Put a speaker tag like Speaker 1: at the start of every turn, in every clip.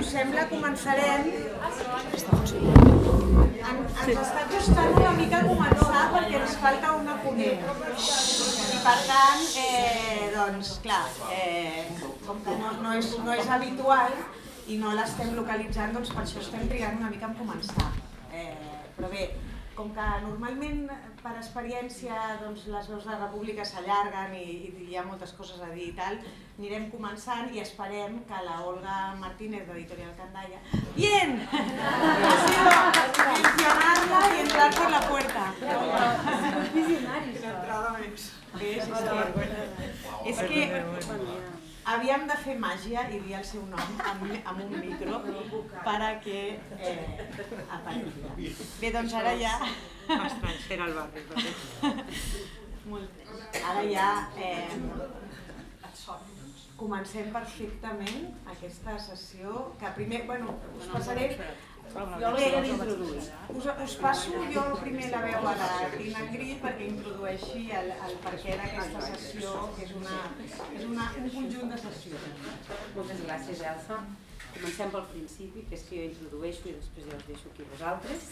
Speaker 1: us sembla, començarem. En, ens està costant una mica començar perquè ens falta una ponent. I per tant, eh, doncs, clar, eh, com que no, no, és, no és habitual i no l'estem localitzant, doncs per això estem trigant una mica en començar. Eh, però bé, com que normalment per experiència doncs, les veus de la república s'allarguen i, i hi ha moltes coses a dir i tal, anirem començant i esperem que la Olga Martínez d'Editorial Candaya ¡Bien! mencionarla i entrar per la puerta. Visionaris. És que, és que havíem de fer màgia i dir el seu nom amb, amb un micro per a que eh, aparegui. Bé, doncs ara ja...
Speaker 2: Estrangera al barri.
Speaker 1: Molt. Ara ja eh, comencem perfectament aquesta sessió que primer, bueno, us passaré
Speaker 2: Jo l'he d'introduir.
Speaker 1: us, us passo jo primer la veu a la Tina Grill perquè introdueixi el, el perquè d'aquesta sessió, que és, una, és una, un conjunt de sessions.
Speaker 2: Moltes gràcies, Elsa. Comencem pel principi, que és que jo introdueixo i després ja us deixo aquí vosaltres.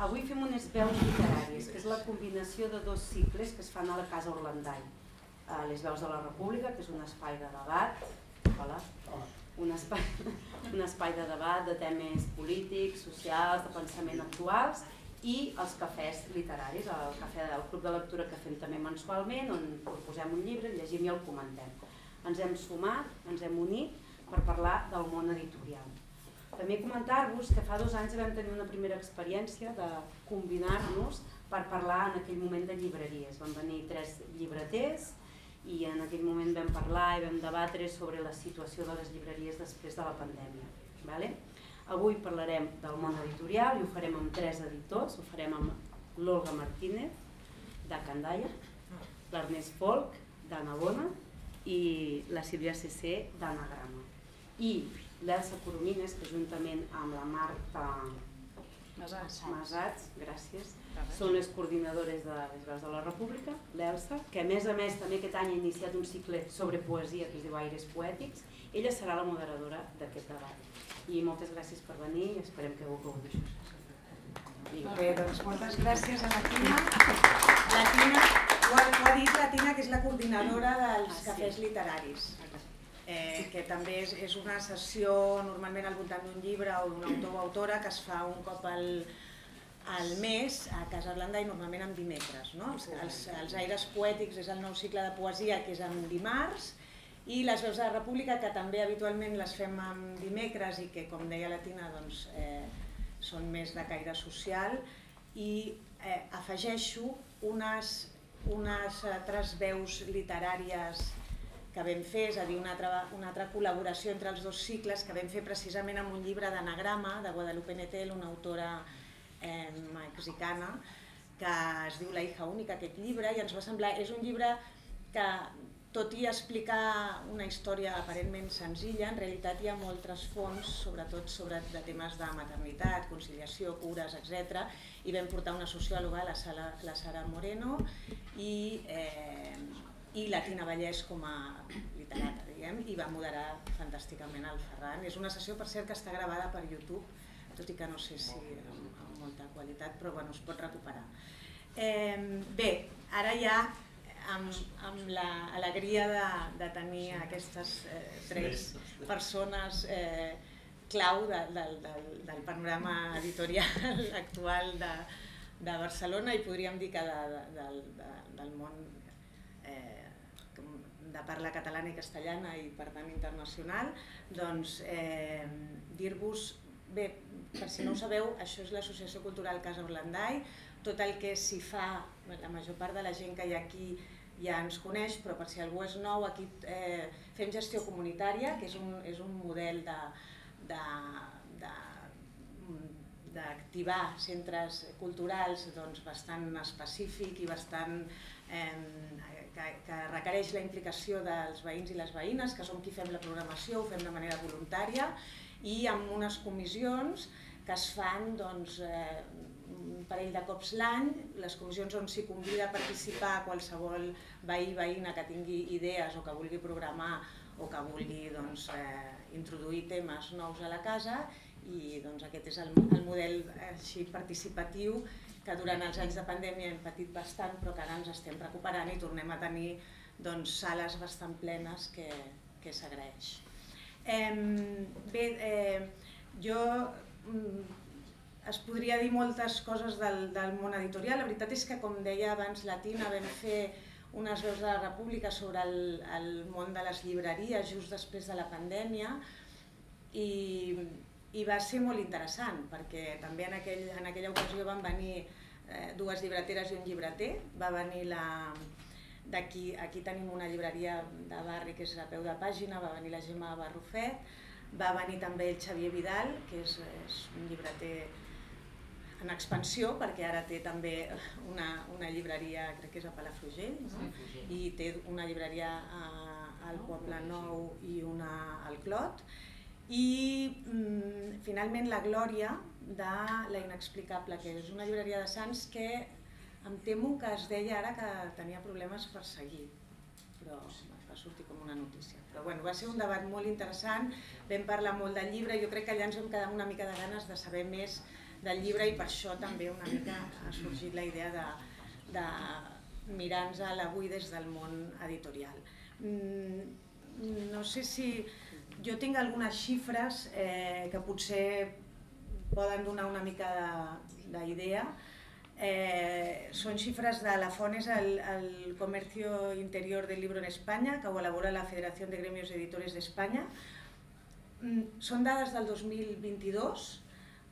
Speaker 2: Avui fem unes veus literàries, que és la combinació de dos cicles que es fan a la Casa Orlandai. Eh, Les veus de la República, que és un espai de debat, hola, un espai, un espai de debat de temes polítics, socials, de pensament actuals i els cafès literaris, el cafè del club de lectura que fem també mensualment, on proposem un llibre, el llegim i el comentem. Ens hem sumat, ens hem unit per parlar del món editorial. També comentar-vos que fa dos anys vam tenir una primera experiència de combinar-nos per parlar en aquell moment de llibreries. Van venir tres llibreters i en aquell moment vam parlar i vam debatre sobre la situació de les llibreries després de la pandèmia. Vale? Avui parlarem del món editorial i ho farem amb tres editors, ho farem amb l'Olga Martínez, de Candaya, l'Ernest Folk, d'Anna Bona, i la Sílvia CC, d'Anagrama. I l'Elsa Coromines, que juntament amb la Marta Masats, gràcies, són les coordinadores de les Veus de la República, l'Elsa, que a més a més també aquest any ha iniciat un cicle sobre poesia que es diu Aires Poètics. Ella serà la moderadora d'aquest debat. I moltes gràcies per venir i esperem que ho gaudiu.
Speaker 1: Bé, doncs moltes gràcies a la Tina. La Tina, ho ha, ho ha dit la Tina, que és la coordinadora dels
Speaker 2: Ah, sí.
Speaker 1: cafès literaris. Eh, que també és, és una sessió normalment al voltant d'un llibre o d'un autor o autora que es fa un cop al, al mes a Casa Blanda i normalment en dimecres. No? Els, els, els aires poètics és el nou cicle de poesia que és en dimarts i les veus de la República que també habitualment les fem en dimecres i que com deia la Tina doncs, eh, són més de caire social i eh, afegeixo unes, unes altres veus literàries que vam fer, és a dir, una altra, una altra col·laboració entre els dos cicles que vam fer precisament amb un llibre d'anagrama de Guadalupe Nettel, una autora eh, mexicana, que es diu La hija única, aquest llibre, i ens va semblar, és un llibre que tot i explicar una història aparentment senzilla, en realitat hi ha molt trasfons, sobretot sobre de temes de maternitat, conciliació, cures, etc. I vam portar una sociòloga, la, Sala, la Sara Moreno, i, eh, i la Tina Vallès com a literata, diguem, i va moderar fantàsticament el Ferran. És una sessió, per cert, que està gravada per YouTube, tot i que no sé si qualitat, però bueno, es pot recuperar. Eh, bé, ara ja amb, amb l'alegria de, de tenir aquestes eh, tres persones eh, clau de, de, del, del panorama editorial actual de, de Barcelona i podríem dir que de, de, del, de, del món eh, de parla catalana i castellana i per tant internacional, doncs eh, dir-vos, bé, per si no ho sabeu, això és l'Associació Cultural Casa Orlandai, tot el que s'hi fa, la major part de la gent que hi ha aquí ja ens coneix, però per si algú és nou, aquí eh, fem gestió comunitària, que és un, és un model de, de, de d'activar centres culturals doncs, bastant específic i bastant eh, que, que requereix la implicació dels veïns i les veïnes, que som qui fem la programació, ho fem de manera voluntària i amb unes comissions que es fan doncs, eh, un parell de cops l'any, les comissions on s'hi convida a participar qualsevol veí, veïna que tingui idees o que vulgui programar o que vulgui doncs, eh, introduir temes nous a la casa i doncs, aquest és el, el model així participatiu que durant els anys de pandèmia hem patit bastant però que ara ens estem recuperant i tornem a tenir doncs, sales bastant plenes que, que s'agraeix. Eh, bé, eh, jo mm, es podria dir moltes coses del, del món editorial. La veritat és que, com deia abans la Tina, vam fer unes veus de la República sobre el, el món de les llibreries just després de la pandèmia i, i va ser molt interessant perquè també en, aquell, en aquella ocasió van venir eh, dues llibreteres i un llibreter. Va venir la, d'aquí aquí tenim una llibreria de barri que és a peu de pàgina, va venir la Gemma Barrufet, va venir també el Xavier Vidal, que és, és un llibreter en expansió perquè ara té també una, una llibreria, crec que és a Palafrugell, no? i té una llibreria a, al Poble Nou i una al Clot. I mm, finalment la Glòria de La Inexplicable, que és una llibreria de Sants que em temo que es deia ara que tenia problemes per seguir, però va sortir com una notícia. Però bueno, va ser un debat molt interessant, vam parlar molt del llibre, jo crec que allà ens vam quedar una mica de ganes de saber més del llibre i per això també una mica ha sorgit la idea de, de mirar-nos a l'avui des del món editorial. Mm, no sé si... Jo tinc algunes xifres eh, que potser poden donar una mica d'idea. Eh, són xifres de la FON, és el, el Comercio Interior del Libro en Espanya, que ho elabora la Federació de Gremios Editores d'Espanya. Mm, són dades del 2022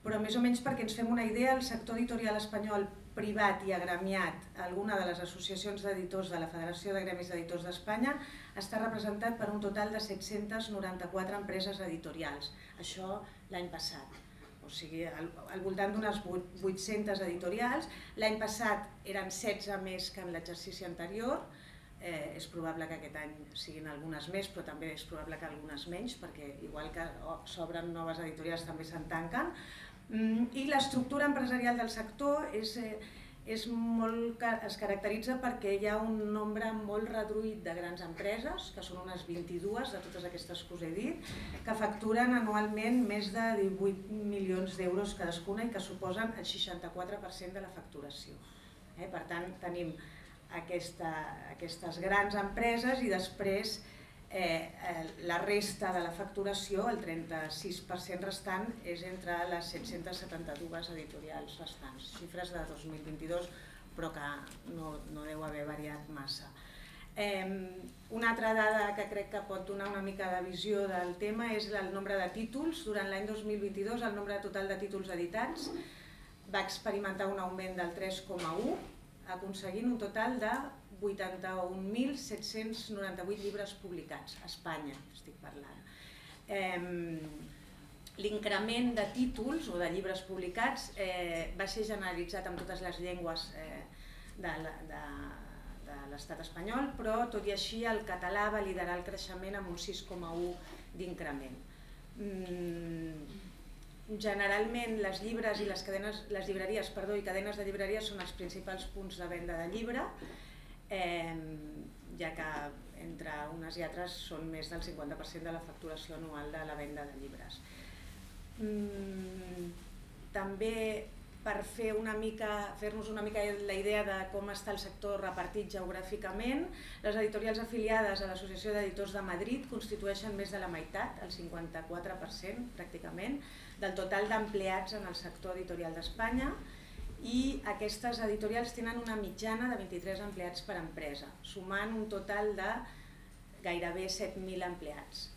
Speaker 1: però més o menys perquè ens fem una idea, el sector editorial espanyol privat i agremiat, alguna de les associacions d'editors de la Federació de Gremis d'Editors d'Espanya, està representat per un total de 794 empreses editorials. Això l'any passat. Sigui, al, al voltant d'unes 800 editorials. L'any passat eren 16 més que en l'exercici anterior. Eh, és probable que aquest any siguin algunes més, però també és probable que algunes menys, perquè igual que s'obren noves editorials també se'n tanquen Mm, I l'estructura empresarial del sector és, eh, és molt, es caracteritza perquè hi ha un nombre molt reduït de grans empreses, que són unes 22 de totes aquestes que us he dit, que facturen anualment més de 18 milions d'euros cadascuna i que suposen el 64% de la facturació. Eh? Per tant, tenim aquesta, aquestes grans empreses i després eh, la resta de la facturació, el 36% restant, és entre les 772 editorials restants, xifres de 2022, però que no, no deu haver variat massa. Eh, una altra dada que crec que pot donar una mica de visió del tema és el nombre de títols. Durant l'any 2022 el nombre total de títols editats va experimentar un augment del 3,1, aconseguint un total de 81.798 llibres publicats, a Espanya estic parlant. L'increment de títols o de llibres publicats eh, va ser generalitzat en totes les llengües eh, de, de, de l'estat espanyol, però tot i així el català va liderar el creixement amb un 6,1 d'increment. Mm, generalment les llibres i les cadenes, les llibreries, perdó, i cadenes de llibreries són els principals punts de venda de llibre eh, ja que entre unes i altres són més del 50% de la facturació anual de la venda de llibres. Mm, també per fer una mica, fer-nos una mica la idea de com està el sector repartit geogràficament, les editorials afiliades a l'Associació d'Editors de Madrid constitueixen més de la meitat, el 54% pràcticament, del total d'empleats en el sector editorial d'Espanya, i aquestes editorials tenen una mitjana de 23 empleats per empresa, sumant un total de gairebé 7.000 empleats.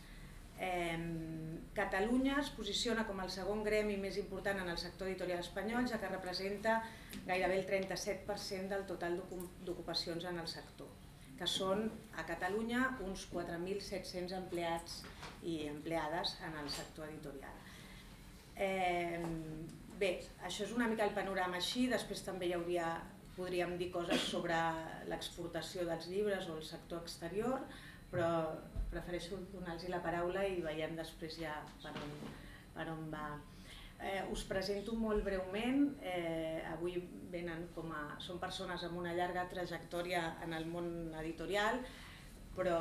Speaker 1: Catalunya es posiciona com el segon gremi més important en el sector editorial espanyol, ja que representa gairebé el 37% del total d'ocupacions en el sector, que són a Catalunya uns 4.700 empleats i empleades en el sector editorial. Eh, Bé, això és una mica el panorama així, després també hi hauria, podríem dir coses sobre l'exportació dels llibres o el sector exterior, però prefereixo donar-los la paraula i veiem després ja per on, per on va. Eh, us presento molt breument, eh, avui venen com a, són persones amb una llarga trajectòria en el món editorial, però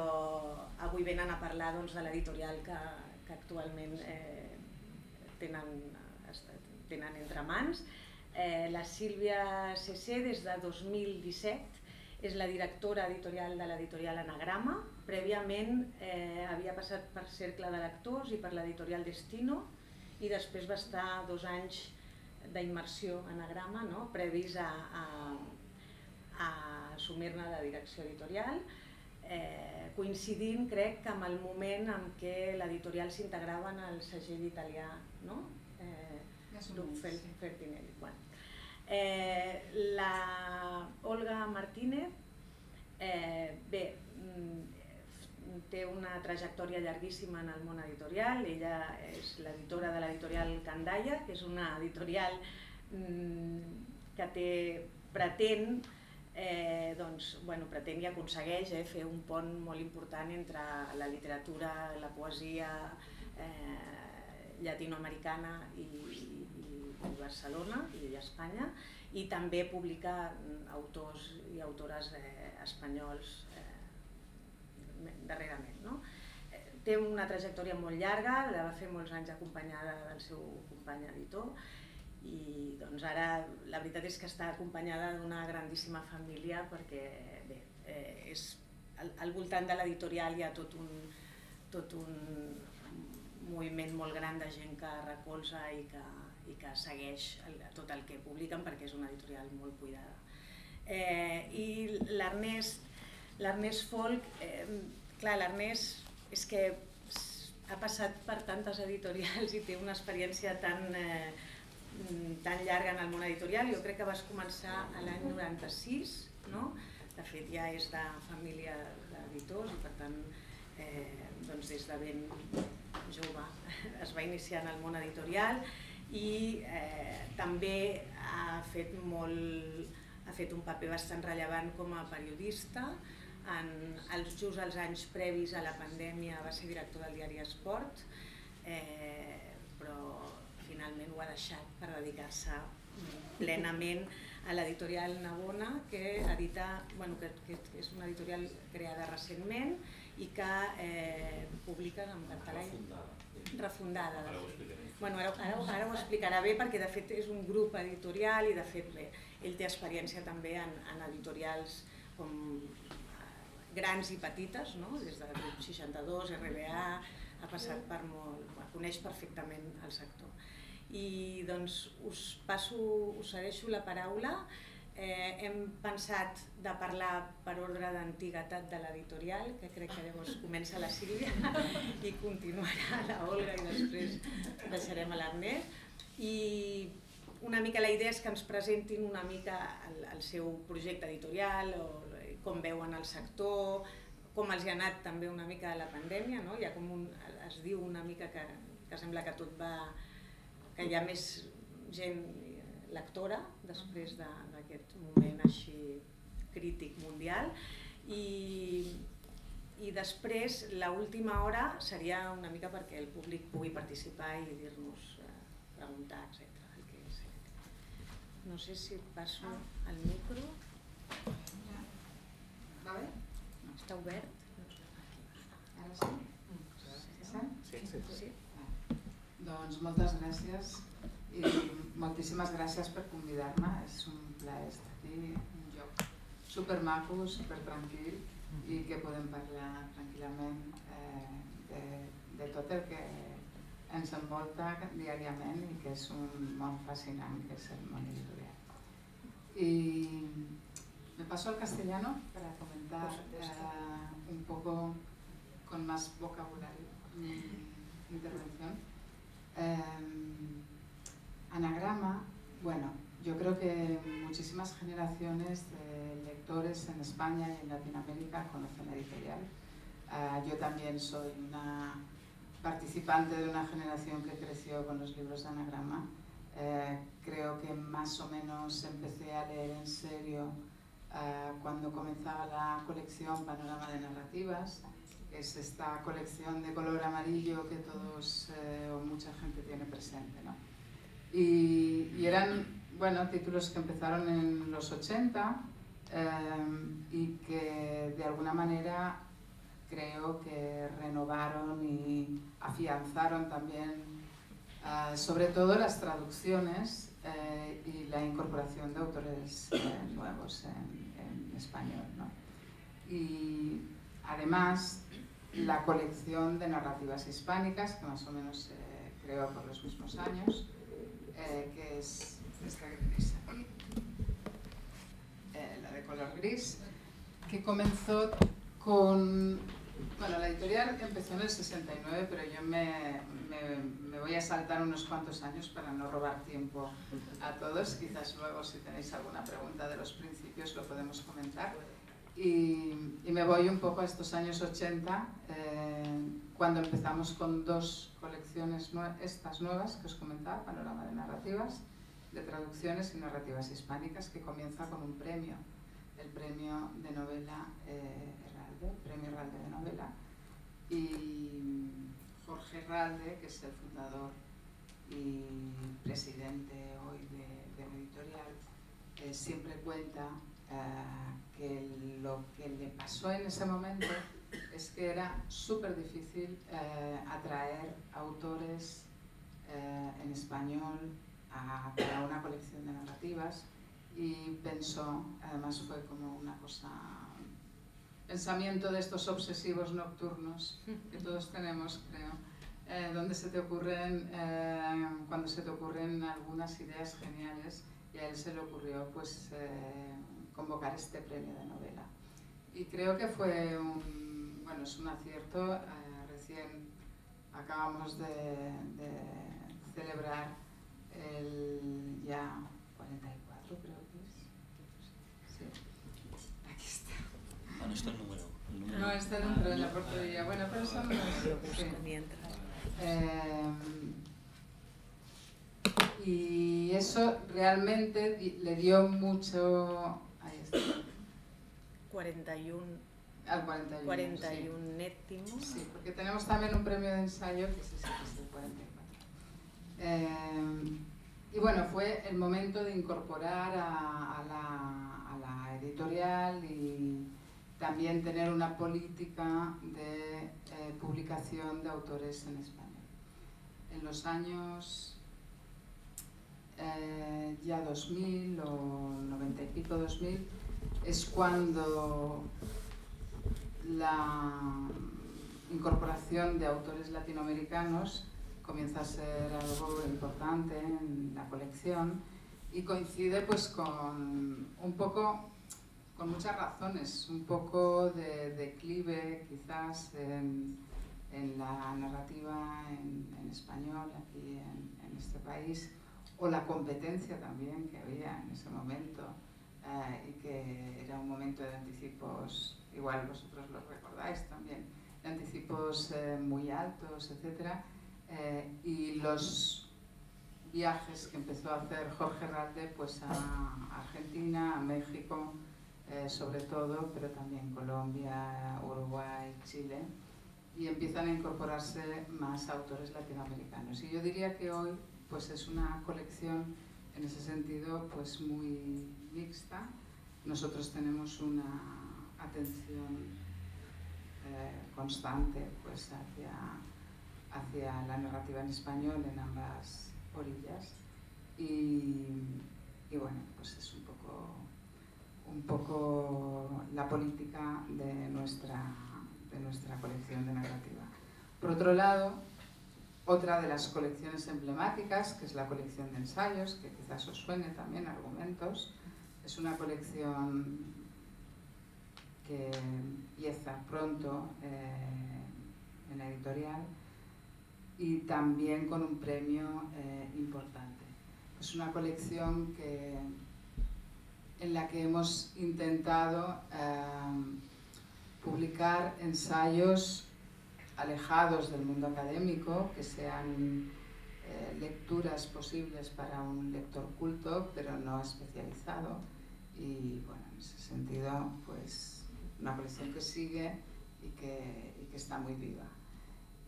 Speaker 1: avui venen a parlar doncs, de l'editorial que, que actualment eh, tenen, tenen entre mans. Eh, la Sílvia CC des de 2017 és la directora editorial de l'editorial Anagrama. Prèviament eh, havia passat per Cercle de Lectors i per l'editorial Destino i després va estar dos anys d'immersió Anagrama, no? previs a, a, a assumir-ne la direcció editorial eh, coincidint, crec, que amb el moment en què l'editorial s'integrava en el segell italià, no? Grup Fertinelli. Bueno. Eh, la Olga Martínez, eh, bé, mm, té una trajectòria llarguíssima en el món editorial, ella és l'editora de l'editorial Candaia, que és una editorial mm, que té, pretén eh, doncs, bueno, pretén i aconsegueix eh, fer un pont molt important entre la literatura, la poesia eh, llatinoamericana i, i, i Barcelona i Espanya i també publica autors i autores eh, espanyols eh, darrerament. No? Eh, té una trajectòria molt llarga, la va fer molts anys acompanyada del seu company editor i doncs ara la veritat és que està acompanyada d'una grandíssima família perquè bé, eh, és, al, al voltant de l'editorial hi ha tot un, tot un moviment molt gran de gent que recolza i que, i que segueix el, tot el que publiquen perquè és una editorial molt cuidada. Eh, I l'Ernest l'Ernest Folk, eh, clar, l'Ernest és que ha passat per tantes editorials i té una experiència tan, eh, tan llarga en el món editorial. Jo crec que vas començar a l'any 96, no? De fet, ja és de família d'editors i per tant, eh, doncs des de ben jove es va iniciar en el món editorial i eh, també ha fet, molt, ha fet un paper bastant rellevant com a periodista. En, els, just els anys previs a la pandèmia va ser director del diari Esport, eh, però finalment ho ha deixat per dedicar-se plenament a l'editorial Navona, que edita, bueno, que, que és una editorial creada recentment i que eh, publica en català refundada. De fet. Bueno, ara, ara, ara ho explicarà bé perquè de fet és un grup editorial i de fet bé, ell té experiència també en, en editorials com eh, grans i petites, no? des del grup 62, RBA, ha passat per molt, coneix perfectament el sector i doncs us passo, us segueixo la paraula. Eh, hem pensat de parlar per ordre d'antiguitat de l'editorial, que crec que llavors comença la Sílvia i continuarà la Olga i després deixarem a l'Ernest. I una mica la idea és que ens presentin una mica el, el seu projecte editorial, o com veuen el sector, com els ha anat també una mica la pandèmia, no? ja com un, es diu una mica que, que sembla que tot va que hi ha més gent lectora després d'aquest moment així crític mundial i, i després l última hora seria una mica perquè el públic pugui participar i dir-nos, eh, preguntar, etc. El que és. No sé si passo al micro.
Speaker 3: Va bé?
Speaker 1: Està obert?
Speaker 3: Ara sí?
Speaker 1: Sí, sí. sí.
Speaker 3: Doncs moltes gràcies i moltíssimes gràcies per convidar-me. És un plaer estar aquí, un lloc supermaco, supertranquil i que podem parlar tranquil·lament eh, de, de tot el que ens envolta diàriament i que és un món fascinant, que és el món editorial. Y me paso al castellano para comentar eh, un poco con más vocabulario mi intervención. Eh, anagrama, bueno, yo creo que muchísimas generaciones de lectores en España y en Latinoamérica conocen la editorial. Uh, yo también soy una participante de una generación que creció con los libros de anagrama. Eh, creo que más o menos empecé a leer en serio uh, cuando comenzaba la colección Panorama de Narrativas es esta colección de color amarillo que todos eh, o mucha gente tiene presente. ¿no? Y, y, eran bueno, títulos que empezaron en los 80 eh, y que de alguna manera creo que renovaron y afianzaron también uh, sobre todo las traducciones eh, y la incorporación de autores eh, nuevos en, en español. ¿no? Y además la colección de narrativas hispánicas, que más o menos se eh, creó por los mismos años, eh, que es esta gris aquí, eh, la de color gris, que comenzó con... Bueno, la editorial empezó en el 69, pero yo me, me, me, voy a saltar unos cuantos años para no robar tiempo a todos. Quizás luego si tenéis alguna pregunta de los principios lo podemos comentar. Y, y, me voy un poco a estos años 80, eh, cuando empezamos con dos colecciones, estas nuevas que os comentaba, Panorama de Narrativas, de traducciones y narrativas hispánicas, que comienza con un premio, el premio de novela eh, Herralde, premio Herralde de novela. Y Jorge Herralde, que es el fundador y presidente hoy de, de la editorial, eh, siempre cuenta uh, que lo que le pasó en ese momento es que era súper difícil uh, atraer autores uh, en español a, a, una colección de narrativas y pensó, además fue como una cosa, pensamiento de estos obsesivos nocturnos que todos tenemos, creo, eh, donde se te ocurren, eh, cuando se te ocurren algunas ideas geniales y a él se le ocurrió pues eh, convocar este premio de novela. Y creo que fue un, bueno, es un acierto, eh, recién acabamos de, de, celebrar el ya 44 creo que es. Sí. Aquí está.
Speaker 4: Ah, no está el número. El número.
Speaker 3: No está dentro de la portería. Bueno, pero son los... Sí. Eh, y eso realmente le dio mucho
Speaker 1: 41,
Speaker 3: al 41,
Speaker 1: 41 sí.
Speaker 3: Sí, porque tenemos también un premio de ensayo que es ese, que es el 44. Eh, y bueno, fue el momento de incorporar a, a, la, a, la, editorial y también tener una política de eh, publicación de autores en español. En los años eh, ya 2000 o 90 y pico 2000 es cuando la incorporación de autores latinoamericanos comienza a ser algo importante en la colección y coincide pues con un poco con muchas razones, un poco de declive quizás en, en la narrativa en, en español aquí en, en este país o la competencia también que había en ese momento eh, y que era un momento de anticipos, igual vosotros lo recordáis también, de anticipos eh, muy altos, etc. Eh, y los viajes que empezó a hacer Jorge Ralde pues a Argentina, a México, eh, sobre todo, pero también Colombia, Uruguay, Chile, y empiezan a incorporarse más autores latinoamericanos. Y yo diría que hoy pues es una colección en ese sentido pues muy mixta. Nosotros tenemos una atención eh, constante pues hacia, hacia la narrativa en español en ambas orillas y, y bueno, pues es un poco, un poco la política de nuestra, de nuestra colección de narrativa. Por otro lado, otra de las colecciones emblemáticas, que es la colección de ensayos, que quizás os suene también argumentos, es una colección que empieza pronto eh, en la editorial y también con un premio eh, importante. Es una colección que, en la que hemos intentado eh, publicar ensayos alejados del mundo académico, que sean eh, lecturas posibles para un lector culto, pero no especializado. Y bueno, en ese sentido, pues una colección que sigue y que, y que está muy viva.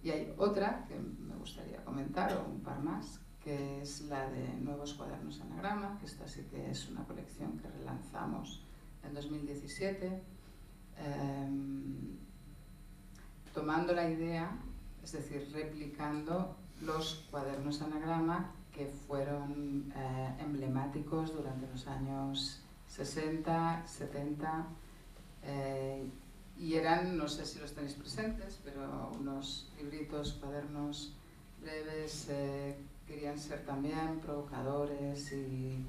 Speaker 3: Y hay otra que me gustaría comentar, o un par más, que es la de Nuevos Cuadernos Anagrama, que esta sí que es una colección que relanzamos en 2017. Eh, tomando la idea, es decir, replicando los cuadernos anagrama que fueron eh, emblemáticos durante los años 60, 70 eh, y eran, no sé si los tenéis presentes, pero unos libritos, cuadernos breves, eh, querían ser también provocadores y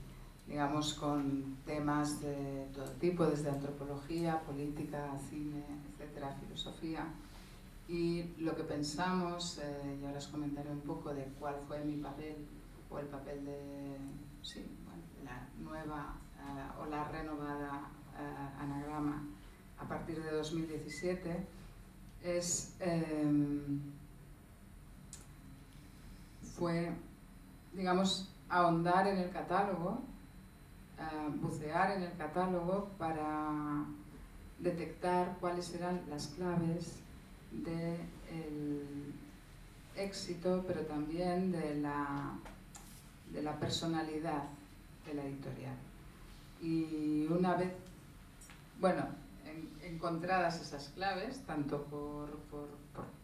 Speaker 3: digamos con temas de todo tipo, desde antropología, política, cine, etcétera, filosofía. Y lo que pensamos, eh, y ahora os comentaré un poco de cuál fue mi papel o el papel de sí, bueno, la nueva uh, o la renovada uh, anagrama a partir de 2017, es, eh, fue, digamos, ahondar en el catálogo, bucear en el catálogo para detectar cuáles eran las claves del éxito, pero también de la, de la personalidad de la editorial. Y una vez, bueno, en, encontradas esas claves, tanto por, por,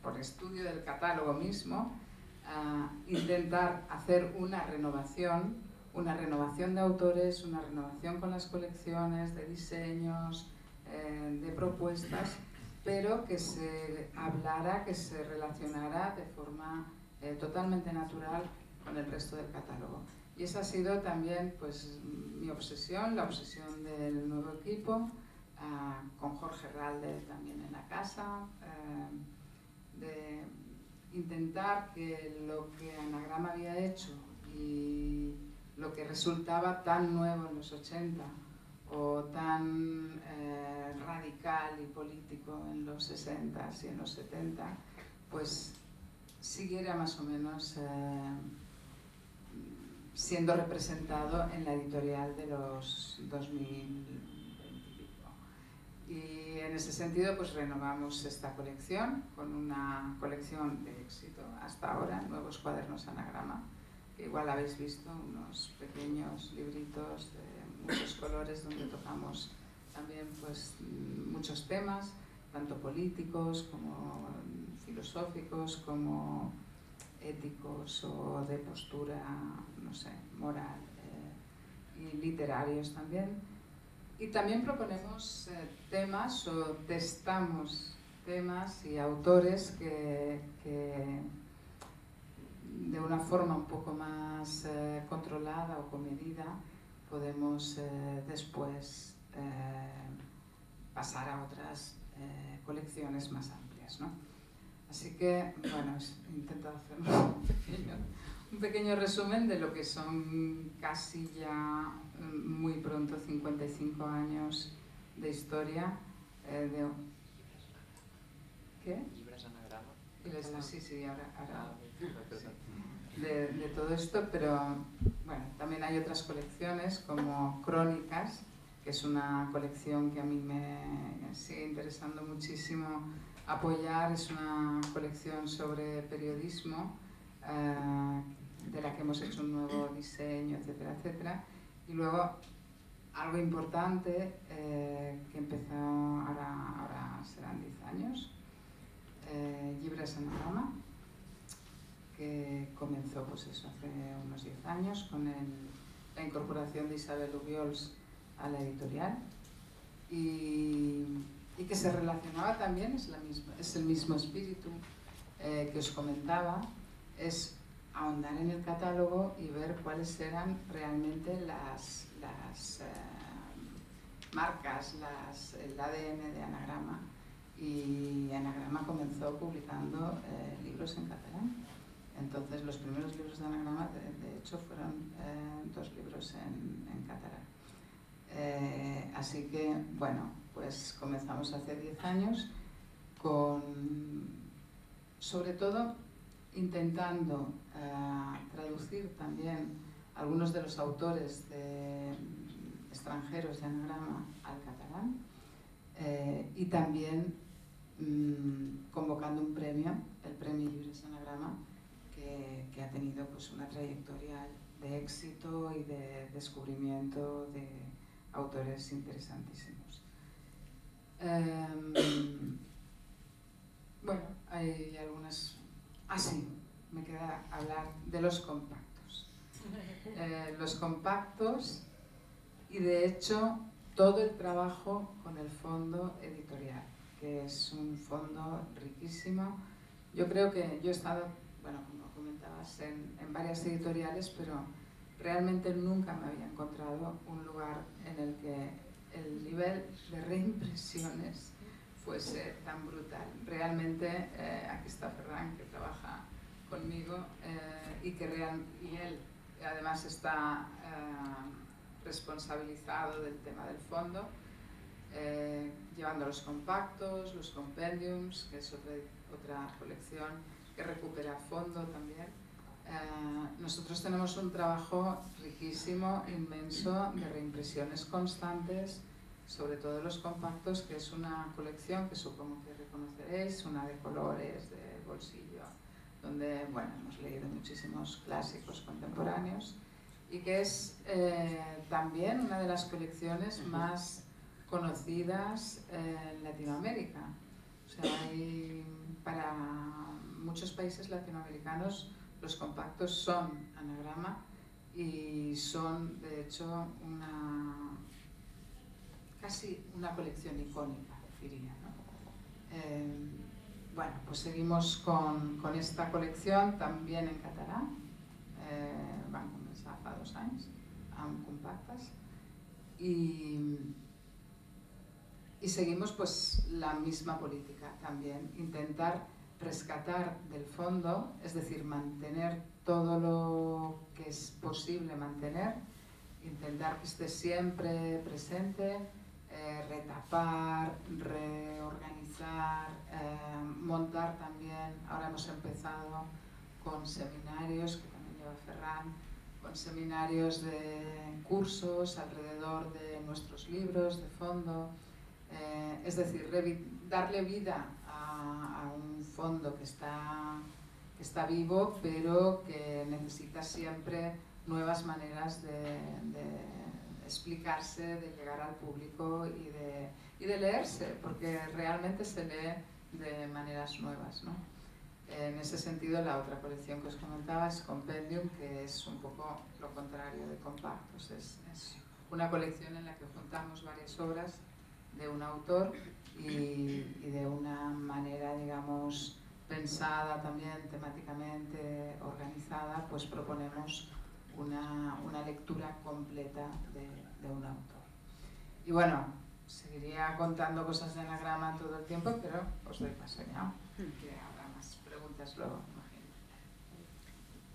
Speaker 3: por, estudio del catálogo mismo, intentar hacer una renovación, una renovación de autores, una renovación con las colecciones, de diseños, eh, de propuestas, pero que se hablara, que se relacionara de forma eh, totalmente natural con el resto del catálogo. Y esa ha sido también pues, mi obsesión, la obsesión del nuevo equipo, uh, con Jorge Ralde también en la casa, uh, de intentar que lo que Anagrama había hecho y lo que resultaba tan nuevo en los 80 o tan eh, radical y político en los 60 y en los 70, pues siguiera más o menos eh, siendo representado en la editorial de los 2020 y en ese sentido pues renovamos esta colección con una colección de éxito hasta ahora, nuevos cuadernos anagrama, que igual habéis visto, unos pequeños libritos de muchos colores donde tocamos también pues, muchos temas, tanto políticos como filosóficos, como éticos o de postura, no sé, moral eh, y literarios también. Y también proponemos eh, temas o testamos temas y autores que, de una forma un poco más eh, controlada o comedida podemos eh, después eh, pasar a otras eh, colecciones más amplias. ¿no? Así que, bueno, he intentado hacer un pequeño, un pequeño resumen de lo que son casi ya mm, muy pronto 55 años de historia. De, ¿Qué?
Speaker 5: Llibres anagrama.
Speaker 3: Sí, sí, ahora, ahora sí de, todo esto, pero bueno, también hay otras colecciones como Crónicas, que es una colección que a mí me sigue interesando muchísimo apoyar, es una colección sobre periodismo, eh, de la que hemos hecho un nuevo diseño, etcétera, etcétera. Y luego algo importante eh, que empezó ahora, ahora serán 10 años, eh, Libres en Roma, comenzó pues eso, hace unos 10 años con la incorporación de Isabel Ubiols a la editorial y, y, que se relacionaba también, es, la misma, es el mismo espíritu eh, que os comentaba, es ahondar en el catálogo y ver cuáles eran realmente las, las eh, marcas, las, el ADN de Anagrama y Anagrama comenzó publicando eh, libros en catalán. Entonces, los primeros libros de anagrama, de, de hecho, fueron eh, dos libros en, en catalán. Eh, así que, bueno, pues comenzamos hace 10 años con, sobre todo, intentando eh, traducir también algunos de los autores de, extranjeros de anagrama al catalán y también mmm, convocando un premio, el Premio Libres Anagrama, que, que, ha tenido pues, una trayectoria de éxito y de descubrimiento de autores interesantísimos. Um, Bueno, hay algunas... Ah, sí, me queda hablar de los compactos. Eh, los compactos y de hecho todo el trabajo con el fondo editorial, que es un fondo riquísimo. Yo creo que yo he estado, bueno, como en, en varias editoriales, pero realmente nunca me había encontrado un lugar en el que el nivel de reimpresiones fuese tan brutal. Realmente, eh, aquí está Ferran, que trabaja conmigo, eh, y que y él además está eh, responsabilizado del tema del fondo, llevando los compactos, los compendiums, que es otra, otra colección que recupera fondo también. Nosotros tenemos un trabajo riquísimo, inmenso, de reimpresiones constantes, sobre todo los compactos, que es una colección que supongo que reconoceréis, una de colores, de bolsillo, donde bueno, hemos leído muchísimos clásicos contemporáneos y que es eh, también una de las colecciones más conocidas en Latinoamérica. O sea, hay, para muchos países latinoamericanos los compactos son anagrama y son de hecho una, casi una colección icónica, diría. ¿no? Eh, bueno, pues seguimos con, con, esta colección también en catalán. Eh, van començar fa dos anys amb compactes y, y seguimos pues la misma política también, intentar rescatar del fondo, es decir, mantener todo lo que es posible mantener, intentar que esté siempre presente, eh, retapar, reorganizar, eh, montar también. Ahora hemos empezado con seminarios, que también lleva Ferran, con seminarios de cursos alrededor de nuestros libros de fondo. Eh, es decir, darle vida a, un fondo que está, que está vivo, pero que necesita siempre nuevas maneras de explicarse, de llegar al público y de, y de leerse, porque realmente se lee de maneras nuevas. ¿no? En ese sentido, la otra colección que os comentaba es Compendium, que es un poco lo contrario de compactos. Es, es una colección en la que juntamos varias obras de un autor y, y, de una manera, digamos, pensada también, temáticamente organizada, pues proponemos una, una lectura completa de, de, un autor. Y bueno, seguiría contando cosas de anagrama todo el tiempo, pero os doy paso ya, que habrá más preguntas luego, imagino.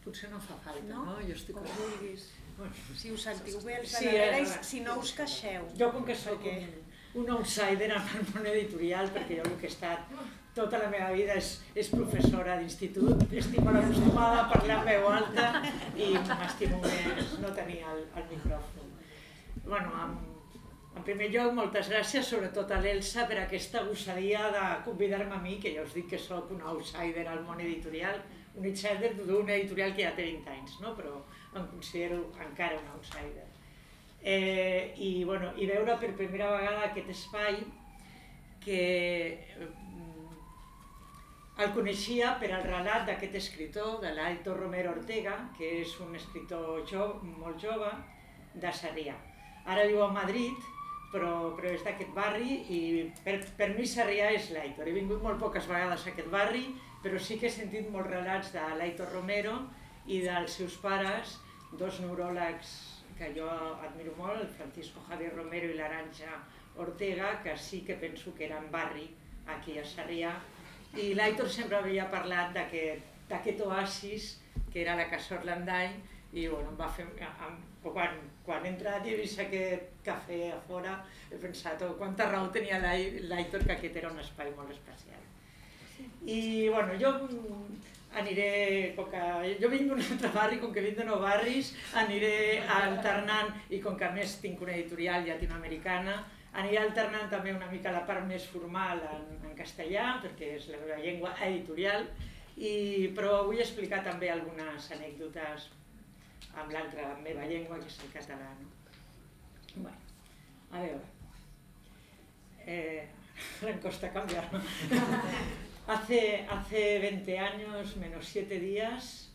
Speaker 5: Potser no fa falta,
Speaker 1: no?
Speaker 5: no? Jo estic...
Speaker 1: Com vulguis.
Speaker 5: Bueno,
Speaker 1: si us bé, els
Speaker 5: sí, eh,
Speaker 1: si no us queixeu.
Speaker 5: Jo com que sóc
Speaker 1: Perquè...
Speaker 5: un, outsider en el món editorial, perquè jo el que he estat tota la meva vida és, és professora d'institut, estic molt acostumada a parlar veu alta i m'estimo més no tenir el, el micròfon. bueno, en, en primer lloc, moltes gràcies sobretot a l'Elsa per aquesta gossadia de convidar-me a mi, que ja us dic que sóc un outsider al món editorial, un outsider d'un editorial que ja té 20 anys, no? però em considero encara un outsider. Eh, i, bueno, I veure per primera vegada aquest espai que el coneixia per al relat d'aquest escritor, de l'Aitor Romero Ortega, que és un escritor jo, molt jove, de Sarrià. Ara viu a Madrid, però, però és d'aquest barri i per, per mi Sarrià és l'Aitor. He vingut molt poques vegades a aquest barri, però sí que he sentit molts relats de l'Aitor Romero i dels seus pares, dos neuròlegs que jo admiro molt, el Francisco Javier Romero i l'Aranja Ortega, que sí que penso que eren barri aquí a Sarrià, i l'Aitor sempre havia parlat d'aquest oasis que era la Casa Orlandany i bueno, em va fer, em, quan, quan he entrat i he vist aquest cafè a fora he pensat oh, quanta raó tenia l'Aitor que aquest era un espai molt especial. I bueno, jo aniré, com que jo vinc d'un altre barri, com que vinc de nou barris, aniré alternant i com que a més tinc una editorial llatinoamericana, Aniré alternant també una mica la part més formal en, en castellà, perquè és la meva llengua editorial, i, però vull explicar també algunes anècdotes amb l'altra meva llengua, que és el català. No? Bueno, a veure, eh, em costa canviar-me. Hace, hace 20 años, menos 7 días,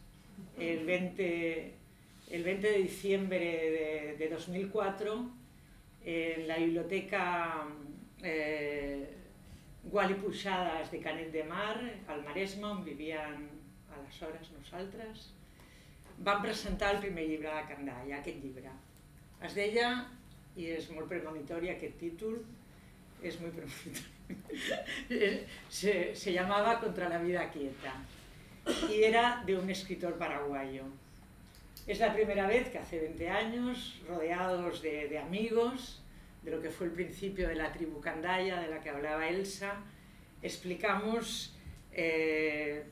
Speaker 5: el 20, el 20 de diciembre de, de 2004, en la biblioteca eh, Guali Puixades de Canet de Mar, al Maresme, on vivien aleshores nosaltres, van presentar el primer llibre de Candalla, aquest llibre. Es deia, i és molt premonitori aquest títol, és molt premonitori, se, se llamaba Contra la vida quieta y era de un escritor paraguayo. Es la primera vez que hace 20 años, rodeados de, de amigos, de lo que fue el principio de la tribu Candaya, de la que hablaba Elsa, explicamos eh,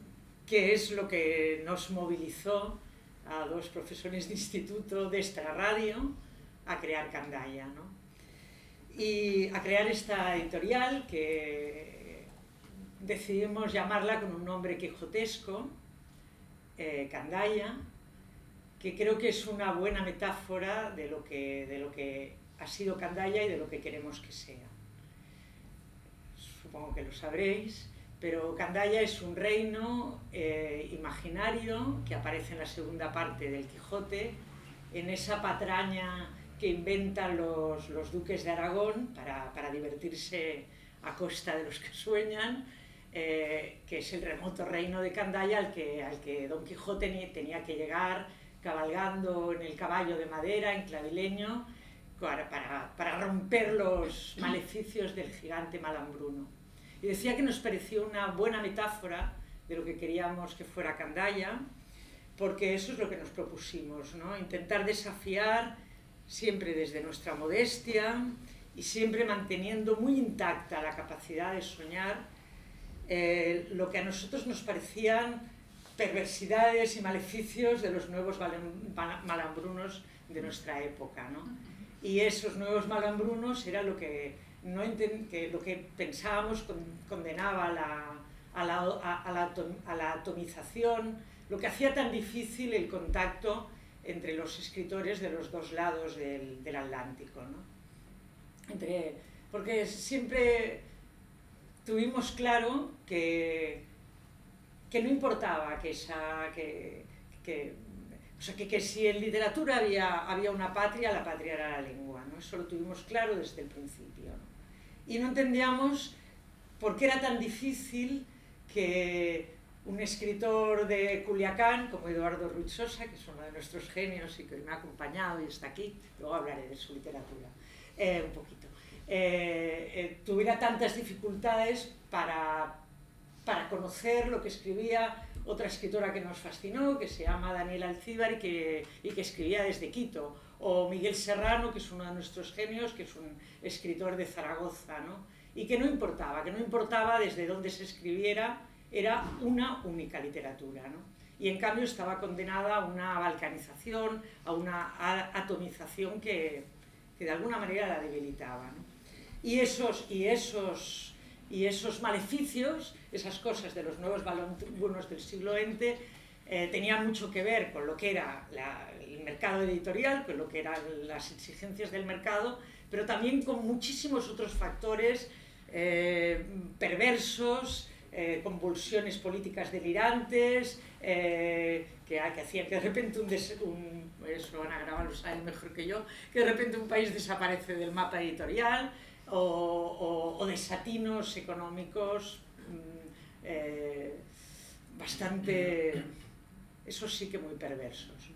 Speaker 5: qué es lo que nos movilizó a dos profesores de instituto de esta radio a crear Candaya. ¿no? Y a crear esta editorial que decidimos llamarla con un nombre quijotesco, eh, Candaya, que creo que es una buena metáfora de lo que, de lo que ha sido Candaya y de lo que queremos que sea. Supongo que lo sabréis, pero Candaya es un reino eh, imaginario que aparece en la segunda parte del Quijote, en esa patraña que inventan los, los duques de Aragón para, para, divertirse a costa de los que sueñan, eh, que es el remoto reino de Candaya al que, al que Don Quijote tenía que llegar cabalgando en el caballo de madera, en clavileño, para, para, romper los maleficios del gigante Malambruno. Y decía que nos pareció una buena metáfora de lo que queríamos que fuera Candaya, porque eso es lo que nos propusimos, ¿no? intentar desafiar siempre desde nuestra modestia y siempre manteniendo muy intacta la capacidad de soñar eh, lo que a nosotros nos parecían perversidades y maleficios de los nuevos malambrunos de nuestra época. ¿no? Y esos nuevos malambrunos era lo que, no que, lo que pensábamos condenaba a la, a, la, a, la, a la atomización, lo que hacía tan difícil el contacto entre los escritores de los dos lados del, del Atlántico. ¿no? Entre, porque siempre tuvimos claro que, que no importaba que, esa, que, que, o sea, que, que, si en literatura había, había una patria, la patria era la lengua. ¿no? Eso lo tuvimos claro desde el principio. Y no entendíamos por qué era tan difícil que un escritor de Culiacán como Eduardo Ruiz Sosa, que es uno de nuestros genios y que me ha acompañado y está aquí, luego hablaré de su literatura eh, un poquito, eh, eh, tuviera tantas dificultades para, para conocer lo que escribía otra escritora que nos fascinó, que se llama Daniela Alcíbar y que, y que escribía desde Quito, o Miguel Serrano, que es uno de nuestros genios, que es un escritor de Zaragoza, ¿no? y que no importaba, que no importaba desde dónde se escribiera, era una única literatura. ¿no? Y en cambio estaba condenada a una balcanización, a una atomización que, que de alguna manera la debilitaba. ¿no? Y, esos, y, esos, y esos maleficios, esas cosas de los nuevos balonbunos del siglo XX, eh, tenían mucho que ver con lo que era la, el mercado editorial, con lo que eran las exigencias del mercado, pero también con muchísimos otros factores eh, perversos, eh, convulsiones políticas delirantes, eh, que, que hacían que de repente un, des, un eso van a grabar, lo saben mejor que yo, que de repente un país desaparece del mapa editorial, o, o, o desatinos económicos mmm, eh, bastante, eso sí que muy perversos.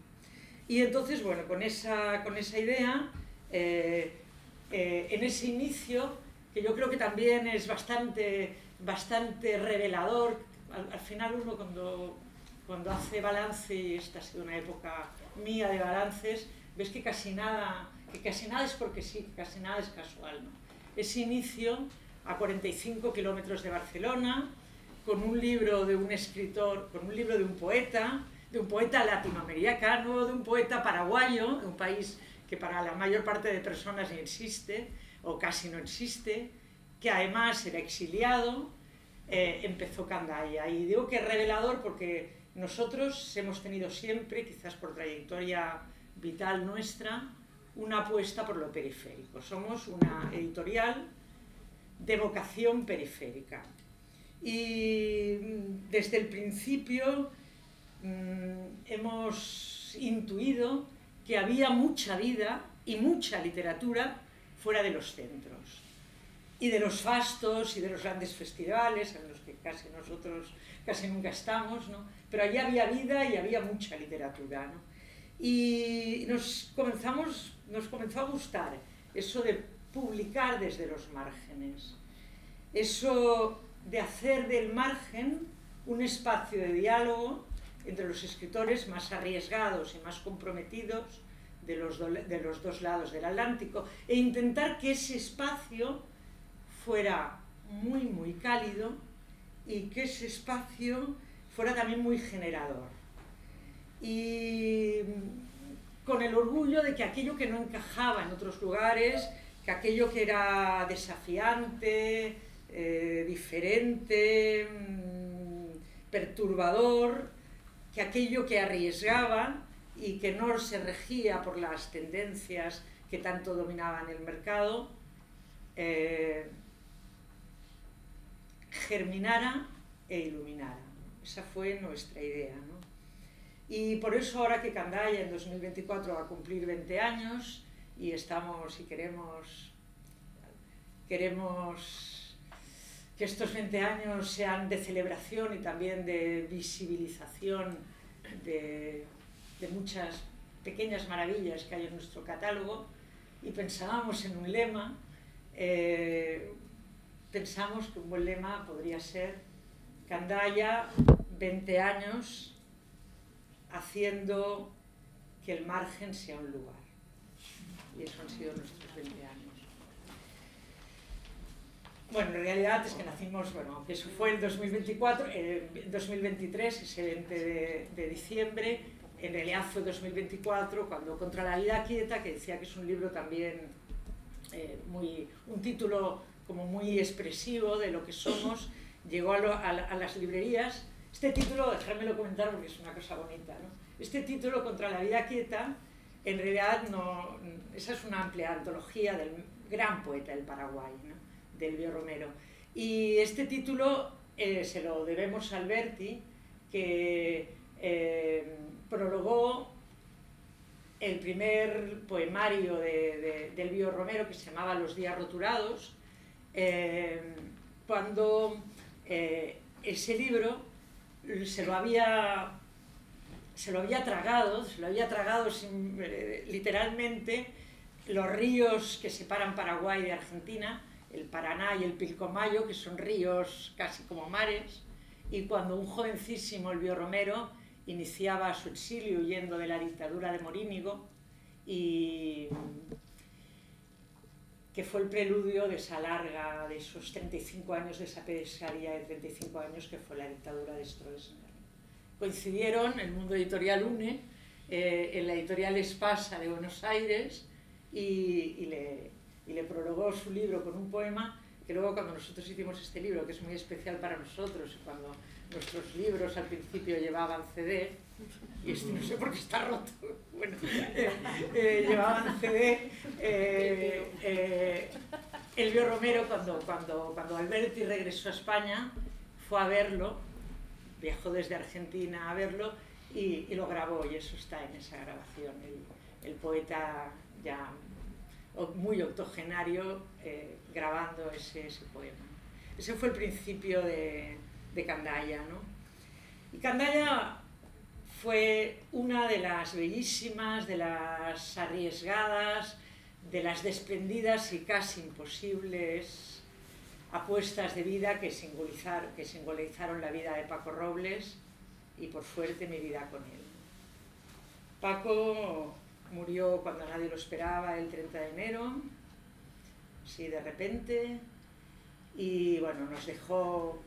Speaker 5: Y entonces, bueno, con esa, con esa idea, eh, en ese inicio, que yo creo que también es bastante bastante revelador. Al, al final uno cuando, cuando hace balance, y esta ha sido una época mía de balances, ves que casi nada, que casi nada es porque sí, casi nada es casual. ¿no? Ese inicio a 45 kilómetros de Barcelona, con un libro de un escritor, con un libro de un poeta, de un poeta latinoamericano, de un poeta paraguayo, de un país que para la mayor parte de personas ni existe, o casi no existe, que además era exiliado, eh, empezó Candaya. Y digo que es revelador porque nosotros hemos tenido siempre, quizás por trayectoria vital nuestra, una apuesta por lo periférico. Somos una editorial de vocación periférica. Y mm, desde el principio mm, hemos intuido que había mucha vida y mucha literatura fuera de los centros y de los fastos y de los grandes festivales en los que casi nosotros casi nunca estamos, ¿no? pero allí había vida y había mucha literatura. ¿no? Y nos, comenzamos, nos comenzó a gustar eso de publicar desde los márgenes, eso de hacer del margen un espacio de diálogo entre los escritores más arriesgados y más comprometidos de los, de los dos lados del Atlántico e intentar que ese espacio fuera muy, muy cálido y que ese espacio fuera también muy generador. Y con el orgullo de que aquello que no encajaba en otros lugares, que aquello que era desafiante, eh, diferente, mm, perturbador, que aquello que arriesgaba y que no se regía por las tendencias que tanto dominaban el mercado, eh, germinara e iluminara. Esa fue nuestra idea. ¿no? Y por eso ahora que Candaya en 2024 va a cumplir 20 años y estamos y queremos, queremos que estos 20 años sean de celebración y también de visibilización de, de muchas pequeñas maravillas que hay en nuestro catálogo y pensábamos en un lema, eh, pensamos que un buen lema podría ser Candaya, 20 años haciendo que el margen sea un lugar. Y eso han sido nuestros 20 años. Bueno, en realidad es que nacimos, bueno, eso fue en 2024, en 2023, ese 20 de, de diciembre, en realidad fue 2024, cuando Contra la vida quieta, que decía que es un libro también eh, muy, un título como muy expresivo de lo que somos, llegó a, lo, a, a, las librerías. Este título, dejármelo comentar porque es una cosa bonita, ¿no? Este título, Contra la vida quieta, en realidad no, esa es una amplia antología del gran poeta del Paraguay, ¿no? del Bio Romero. Y este título eh, se lo debemos a Alberti, que eh, prologó el primer poemario de, de, del Bio Romero que se llamaba Los días roturados, eh, cuando eh, ese libro se lo había se lo había tragado, se lo había tragado sin, eh, literalmente los ríos que separan Paraguay de Argentina, el Paraná y el Pilcomayo, que son ríos casi como mares, y cuando un jovencísimo, el Bio Romero, iniciaba su exilio huyendo de la dictadura de Morínigo y que fue el preludio de esa larga, de esos 35 años, de esa pesadilla de 35 años que fue la dictadura de Stroessner. Coincidieron el mundo editorial UNE, eh, en la editorial Espasa de Buenos Aires, y, y, le, y le prologó su libro con un poema que luego cuando nosotros hicimos este libro, que es muy especial para nosotros, cuando nuestros libros al principio llevaban CD, y este no sé por qué está roto, bueno, eh, eh, llevaban CD, eh, eh, Elvio Romero cuando, cuando, cuando Alberti regresó a España fue a verlo, viajó desde Argentina a verlo y, y lo grabó y eso está en esa grabación, el, el poeta ya muy octogenario eh, grabando ese, ese, poema. Ese fue el principio de, de Candaya. ¿no? Y Candaya fue una de las bellísimas, de las arriesgadas, de las desprendidas y casi imposibles apuestas de vida que, simbolizar, que simbolizaron la vida de Paco Robles y por suerte mi vida con él. Paco murió cuando nadie lo esperaba el 30 de enero, sí, de repente, y bueno, nos dejó,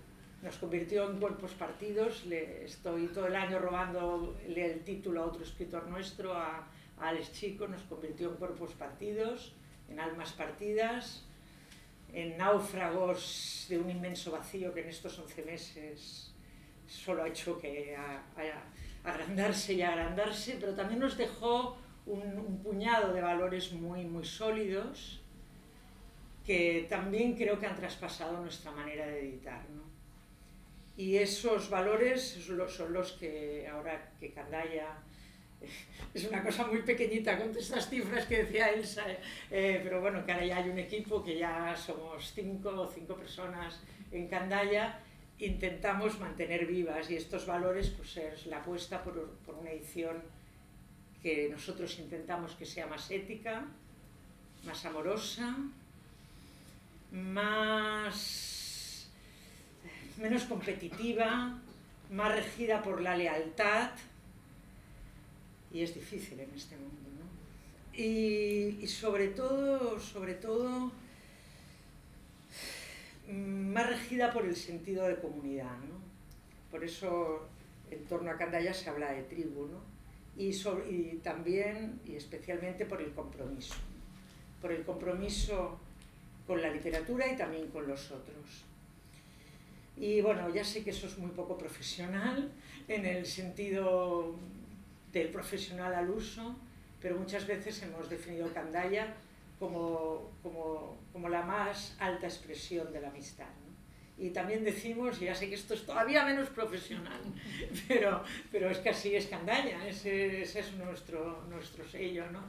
Speaker 5: nos convirtió en cuerpos partidos, le estoy todo el año robando el título a otro escritor nuestro, a, Alex Chico, nos convirtió en cuerpos partidos, en almas partidas, en náufragos de un inmenso vacío que en estos 11 meses solo ha hecho que a, agrandarse y agrandarse, pero también nos dejó un, un, puñado de valores muy, muy sólidos que también creo que han traspasado nuestra manera de editar. ¿no? Y esos valores son los que ahora que Candaya es una cosa muy pequeñita con estas cifras que decía Elsa, eh, pero bueno, que ahora ya hay un equipo que ya somos cinco, cinco personas en Candaya, intentamos mantener vivas y estos valores pues es la apuesta por, por una edición que nosotros intentamos que sea más ética, más amorosa, más menos competitiva, más regida por la lealtad, y es difícil en este mundo, ¿no? Y, y sobre todo, sobre todo, mm, más regida por el sentido de comunidad, ¿no? Por eso en torno a Candaya se habla de tribu, ¿no? Y, sobre, y también y especialmente por el compromiso, por el compromiso con la literatura y también con los otros. Y bueno, ya sé que eso es muy poco profesional en el sentido del profesional al uso, pero muchas veces hemos definido Candaya como, como, como la más alta expresión de la amistad. Y también decimos, ya sé que esto es todavía menos profesional, pero, pero es que así es Candaya, ese, ese es nuestro, nuestro sello, ¿no?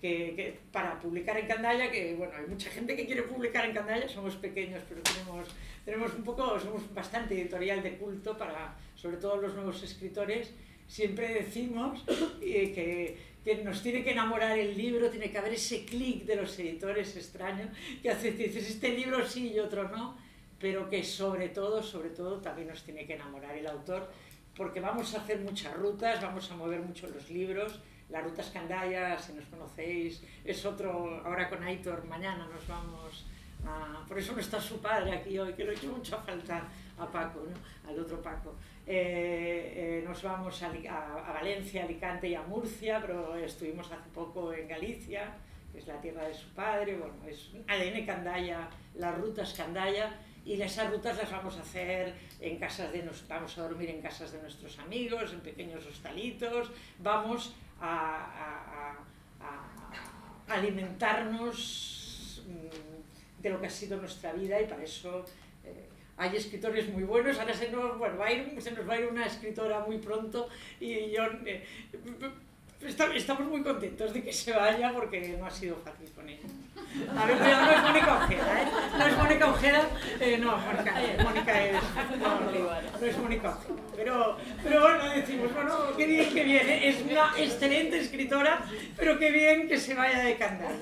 Speaker 5: Que, que, para publicar en Candaya, que bueno, hay mucha gente que quiere publicar en Candaya, somos pequeños, pero tenemos, tenemos un poco, somos bastante editorial de culto para, sobre todo los nuevos escritores, siempre decimos eh, que, que, nos tiene que enamorar el libro, tiene que haber ese clic de los editores extraños que hace dices, este libro sí y otro no, pero que sobre todo, sobre todo también nos tiene que enamorar el autor, porque vamos a hacer muchas rutas, vamos a mover mucho los libros, la ruta Escandaya, si nos conocéis, es otro, ahora con Aitor, mañana nos vamos por eso no está su padre aquí hoy, que lo he hecho mucha falta a Paco, ¿no? al otro Paco. Eh, eh, nos vamos a, a, a, Valencia, Alicante y a Murcia, pero estuvimos hace poco en Galicia, que es la tierra de su padre, bueno, es ADN Candaya, las rutas Candaya, y esas rutas las vamos a hacer en casas de nos, vamos a dormir en casas de nuestros amigos, en pequeños hostalitos, vamos a, a alimentarnos mm, de lo que ha sido nuestra vida y para eso hay escritores muy buenos, ahora se nos, va a ir, se nos va a ir una escritora muy pronto y yo eh, estamos muy contentos de que se vaya porque no ha sido fácil con ella. A ver, pero no es Mónica Ojeda, ¿eh? No es Mónica Ojeda, eh, no, Mónica, Mónica es, no, no, es Mónica Ojeda. Pero, pero bueno, decimos, bueno, qué bien que viene, es una excelente escritora, pero qué bien que se vaya de Candaya.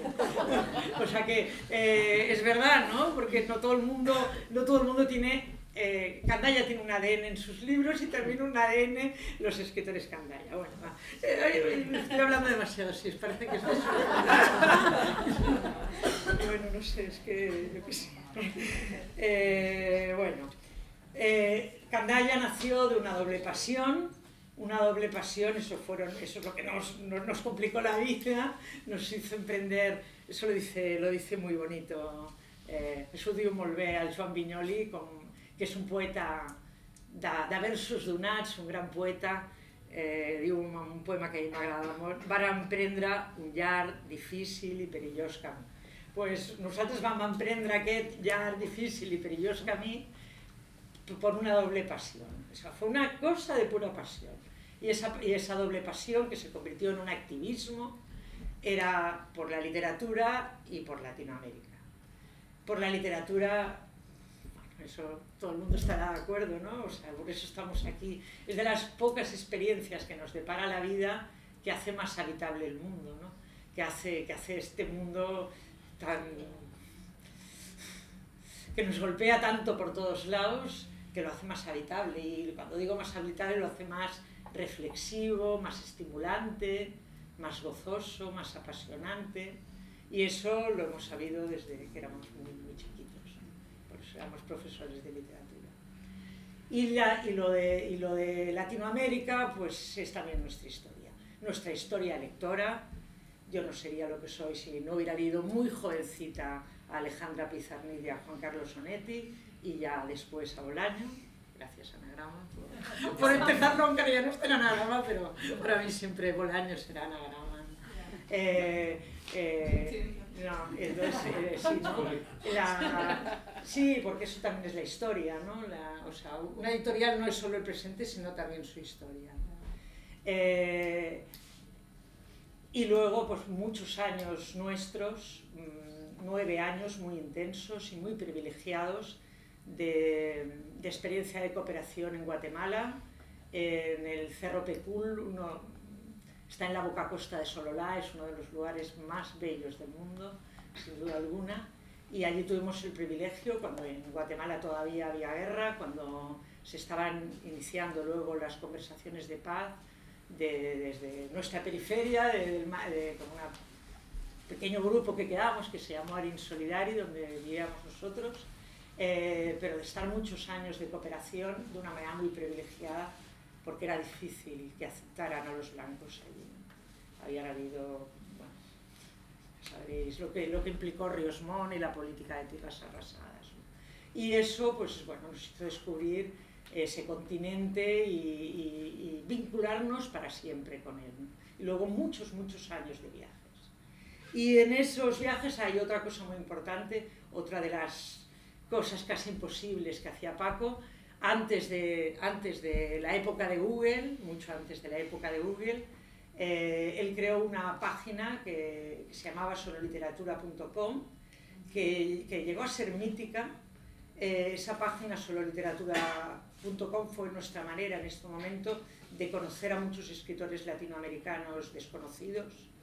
Speaker 5: O sea que eh, es verdad, ¿no? Porque no todo el mundo, no todo el mundo tiene eh, Candaya tiene un ADN en sus libros y también un ADN los escritores Candaya. Bueno, eh, estoy hablando demasiado, sí, parece que es eso. bueno, no sé, es que yo qué sé. Eh, bueno, eh, Candaya nació de una doble pasión, una doble pasión, eso, fueron, eso es lo que nos, nos, nos complicó la vida, nos hizo emprender, eso lo dice, lo dice muy bonito. Eh, Jesús dio molvé al Joan Viñoli con que és un poeta de, de versos donats, un gran poeta, eh, diu un, un poema que a mi m'agrada molt, van emprendre un llarg, difícil i perillós camí. Pues nosaltres vam emprendre aquest llarg, difícil i perillós camí por una doble pasión. O sea, fue una cosa de pura pasión. Y esa, y esa doble pasión que se convirtió en un activismo era por la literatura y por Latinoamérica. Por la literatura eso todo el mundo estará de acuerdo, ¿no? O sea, por eso estamos aquí. Es de las pocas experiencias que nos depara la vida que hace más habitable el mundo, ¿no? Que hace, que hace este mundo tan... que nos golpea tanto por todos lados, que lo hace más habitable. Y cuando digo más habitable, lo hace más reflexivo, más estimulante, más gozoso, más apasionante. Y eso lo hemos sabido desde que éramos muy, muy chiquitos éramos profesores de literatura. Y, la, y, lo de, y lo de Latinoamérica, pues es también nuestra historia, nuestra historia lectora. Yo no sería lo que soy si no hubiera leído muy jovencita a Alejandra Pizarnik y a Juan Carlos Sonetti y ya después a Bolaño. Gracias, Anagrama, por, por empezar, no, aunque ya no esté en Anagrama, pero para mí siempre Bolaño será Anagrama. Eh, eh, no, entonces, eh, sí, ¿no? La- sí, porque eso también es la historia, ¿no? La- o sea, una editorial no es solo el presente, sino también su historia. Eh, y luego, pues muchos años nuestros, mm, nueve años muy intensos y muy privilegiados de, de experiencia de cooperación en Guatemala, en el Cerro Pecul, uno, está en la boca costa de Sololá, es uno de los lugares más bellos del mundo, sin duda alguna, y allí tuvimos el privilegio, cuando en Guatemala todavía había guerra, cuando se estaban iniciando luego las conversaciones de paz, de- desde nuestra periferia, de, ma- de- con un pequeño grupo que quedamos, que se llamó Arin Solidari, donde vivíamos nosotros, eh, pero de estar muchos años de cooperación de una manera muy privilegiada, porque era difícil que aceptaran a los blancos allí. Habían habido, bueno, sabréis lo que, lo que implicó Riosmón y la política de tierras arrasadas. ¿no? Y eso, pues bueno, nos hizo descubrir ese continente y, y- y vincularnos para siempre con él. ¿no? Y luego muchos, muchos años de viajes. Y en esos viajes hay otra cosa muy importante, otra de las cosas casi imposibles que hacía Paco, antes de, antes de la época de Google, mucho antes de la época de Google, eh, él creó una página que, que se llamaba sololiteratura.com, que, que llegó a ser mítica. Eh, esa página sololiteratura.com fue nuestra manera en este momento de conocer a muchos escritores latinoamericanos desconocidos.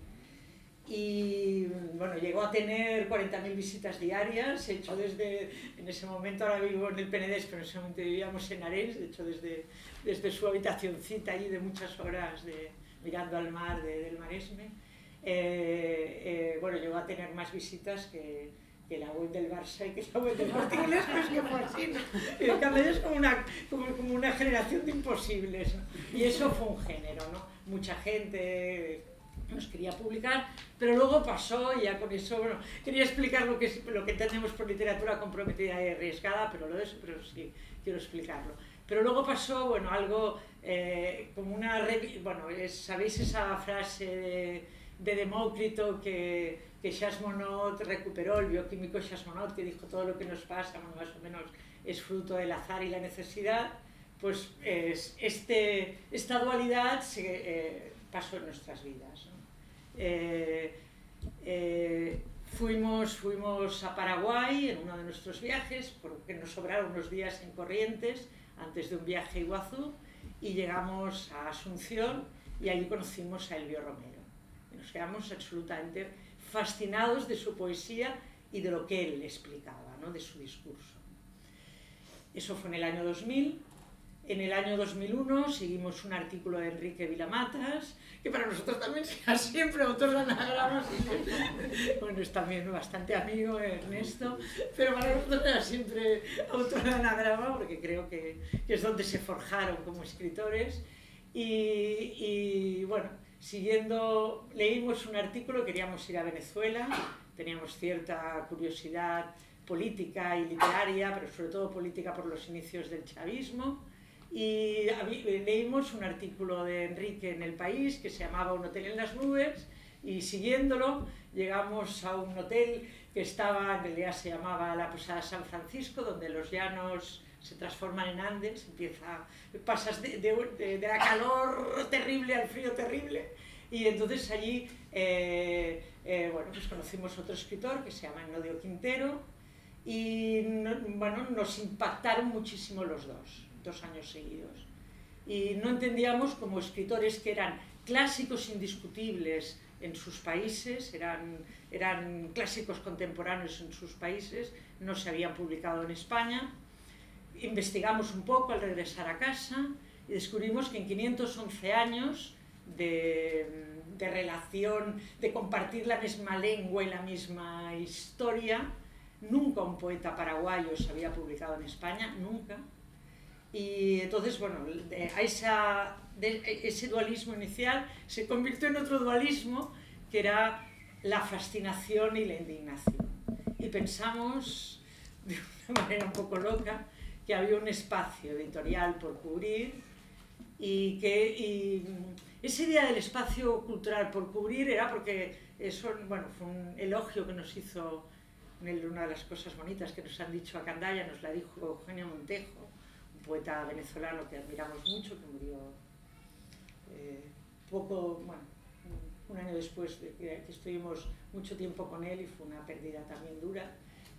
Speaker 5: Y bueno, llegó a tener 40.000 visitas diarias, hecho desde, en ese momento ahora vivo en el Penedés, pero en ese momento vivíamos en Arenys, de hecho desde, desde su habitacioncita allí de muchas horas de, mirando al mar de- del Maresme. Eh, eh, bueno, llegó a tener más visitas que, que la web del Barça y que la web del Corte Inglés, pues que fue así, ¿no? Y el Camellera es como una, como, como una generación de imposibles, ¿no? Y eso fue un género, ¿no? Mucha gente nos quería publicar, pero luego pasó y ya con eso, bueno, quería explicar lo que, lo que entendemos por literatura comprometida y arriesgada, pero lo de eso, pero sí, quiero explicarlo. Pero luego pasó, bueno, algo eh, como una, bueno, ¿sabéis esa frase de, de Demócrito que, que Charles Monod recuperó, el bioquímico Charles Monod, que dijo todo lo que nos pasa, bueno, más o menos es fruto del azar y la necesidad, pues es- este, esta dualidad se, eh, pasó en nuestras vidas. Eh, eh, fuimos, fuimos a Paraguay en uno de nuestros viajes, porque nos sobraron unos días en Corrientes antes de un viaje a Iguazú, y llegamos a Asunción y allí conocimos a Elvio Romero. Nos quedamos absolutamente fascinados de su poesía y de lo que él explicaba, ¿no? de su discurso. Eso fue en el año 2000. En el año 2001 seguimos un artículo de Enrique Vilamatas, que para nosotros también será siempre autor de anagramas. Bueno, es también bastante amigo Ernesto, pero para nosotros era siempre autor de anagrama, porque creo que, que es donde se forjaron como escritores. Y, y, bueno, siguiendo, leímos un artículo, queríamos ir a Venezuela, teníamos cierta curiosidad política y literaria, pero sobre todo política por los inicios del chavismo. Y leímos un artículo de Enrique en El País que se llamaba Un hotel en las nubes y siguiéndolo llegamos a un hotel que estaba, en realidad se llamaba la Posada San Francisco, donde los llanos se transforman en Andes, empieza, pasas de, de, de- de la calor terrible al frío terrible y entonces allí eh, eh, bueno, pues conocimos otro escritor que se llama Nodio Quintero y no- bueno, nos impactaron muchísimo los dos, dos años seguidos. Y no entendíamos como escritores que eran clásicos indiscutibles en sus países, eran, eran clásicos contemporáneos en sus países, no se habían publicado en España. Investigamos un poco al regresar a casa y descubrimos que en 511 años de, de relación, de compartir la misma lengua y la misma historia, nunca un poeta paraguayo se había publicado en España, nunca. Y entonces, bueno, de- a esa, de- ese dualismo inicial se convirtió en otro dualismo que era la fascinación y la indignación. Y pensamos, de una manera un poco loca, que había un espacio editorial por cubrir y que y esa idea del espacio cultural por cubrir era porque eso, bueno, fue un elogio que nos hizo una de las cosas bonitas que nos han dicho a Candaya, nos la dijo Eugenio Montejo, poeta venezolano que admiramos mucho, que murió eh, poco, bueno, un año después de que, estuvimos mucho tiempo con él y fue una pérdida también dura.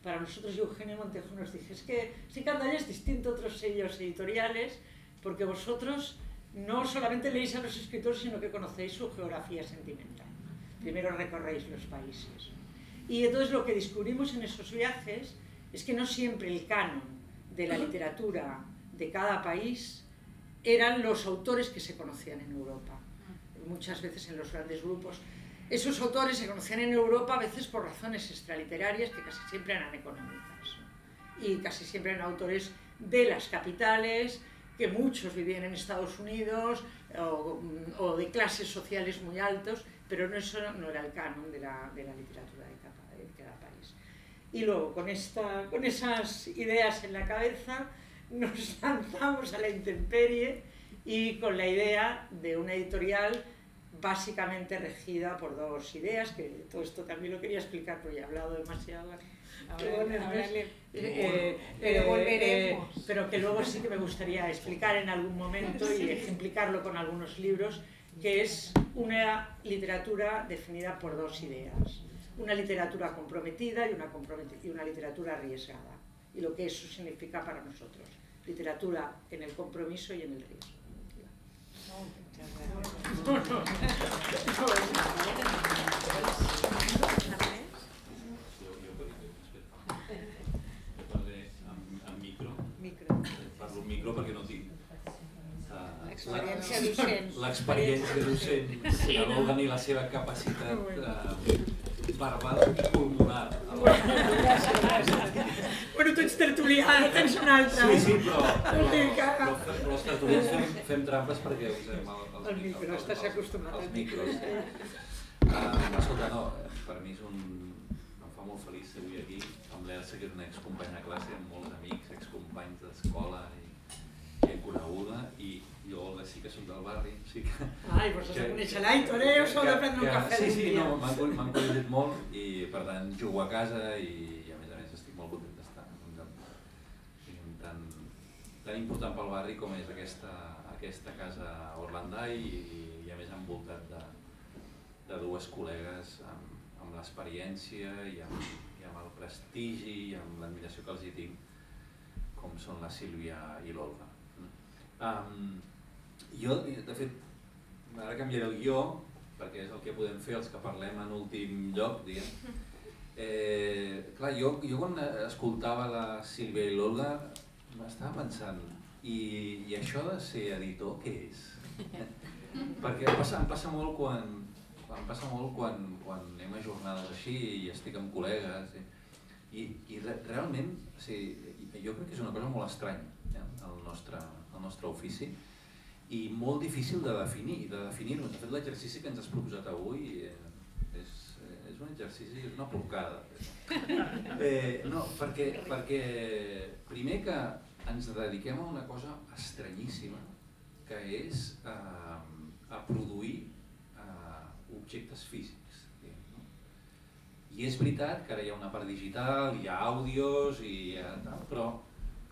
Speaker 5: Para nosotros, Eugenio Montejo nos dice, es que si Candaya es distinto a otros sellos editoriales, porque vosotros no solamente leéis a los escritores, sino que conocéis su geografía sentimental. Primero recorréis los países. Y entonces lo que descubrimos en esos viajes es que no siempre el canon de la literatura de cada país eran los autores que se conocían en Europa. Muchas veces en los grandes grupos. Esos autores se conocían en Europa a veces por razones extraliterarias que casi siempre eran económicas. Y casi siempre eran autores de las capitales, que muchos vivían en Estados Unidos o, de clases sociales muy altos, pero no, eso no era el canon de la, de la literatura de cada, de cada, país. Y luego, con, esta, con esas ideas en la cabeza, nos lanzamos a la intemperie y con la idea de una editorial básicamente regida por dos ideas, que todo esto también lo quería explicar, pero ya he hablado demasiado. Eh, pero volveremos. pero que luego sí que me gustaría explicar en algún momento y ejemplificarlo con algunos libros, que es una literatura definida por dos ideas. Una literatura comprometida y una, y una literatura arriesgada. Y lo que eso significa para nosotros. Literatura en el compromiso y en el riesgo.
Speaker 4: micro perquè no tinc
Speaker 1: l'experiència docent.
Speaker 4: L'experiència docent sí, no vol tenir la seva capacitat eh, verbal i pulmonar.
Speaker 5: bueno, tu ets tertulià, tens un altre.
Speaker 4: Sí, sí, però, però, però, però els tertulians fem, fem trampes perquè usem el,
Speaker 5: els, el micro, estàs acostumat
Speaker 4: als micros. Uh, escolta, no, per mi és un... em fa molt feliç ser avui aquí, amb l'Elsa, que és una excompanya de classe, amb molts amics, excompanys d'escola, ben coneguda i jo sí que som del barri, sí que...
Speaker 5: Ai, però has de conèixer l'Aitor, eh? Us heu de prendre un cafè
Speaker 4: Sí, sí, no, m'han coneixet molt i per tant jugo a casa i, i a més a més estic molt content d'estar en un lloc tan, tan important pel barri com és aquesta, aquesta casa Orlandai i, i a més envoltat de, de dues col·legues amb, amb l'experiència i, amb, i amb el prestigi i amb l'admiració que els hi tinc com són la Sílvia i l'Olga. Um, jo, de fet, ara canviaré el guió, perquè és el que podem fer els que parlem en últim lloc, diguem. Eh, clar, jo, jo quan escoltava la Sílvia i l'Olga m'estava pensant, i, i això de ser editor, què és? perquè em passa, em passa molt quan, em passa molt quan, quan anem a jornades així i estic amb col·legues i, i, i re, realment o sigui, jo crec que és una cosa molt estranya el nostre, el nostre ofici i molt difícil de definir, de definir-ho. De fet, l'exercici que ens has proposat avui eh, és, eh, és un exercici, és una porcada. Eh, no, perquè, perquè primer que ens dediquem a una cosa estranyíssima, que és eh, a produir eh, objectes físics. No? I és veritat que ara hi ha una part digital, hi ha àudios, i ha tal, però,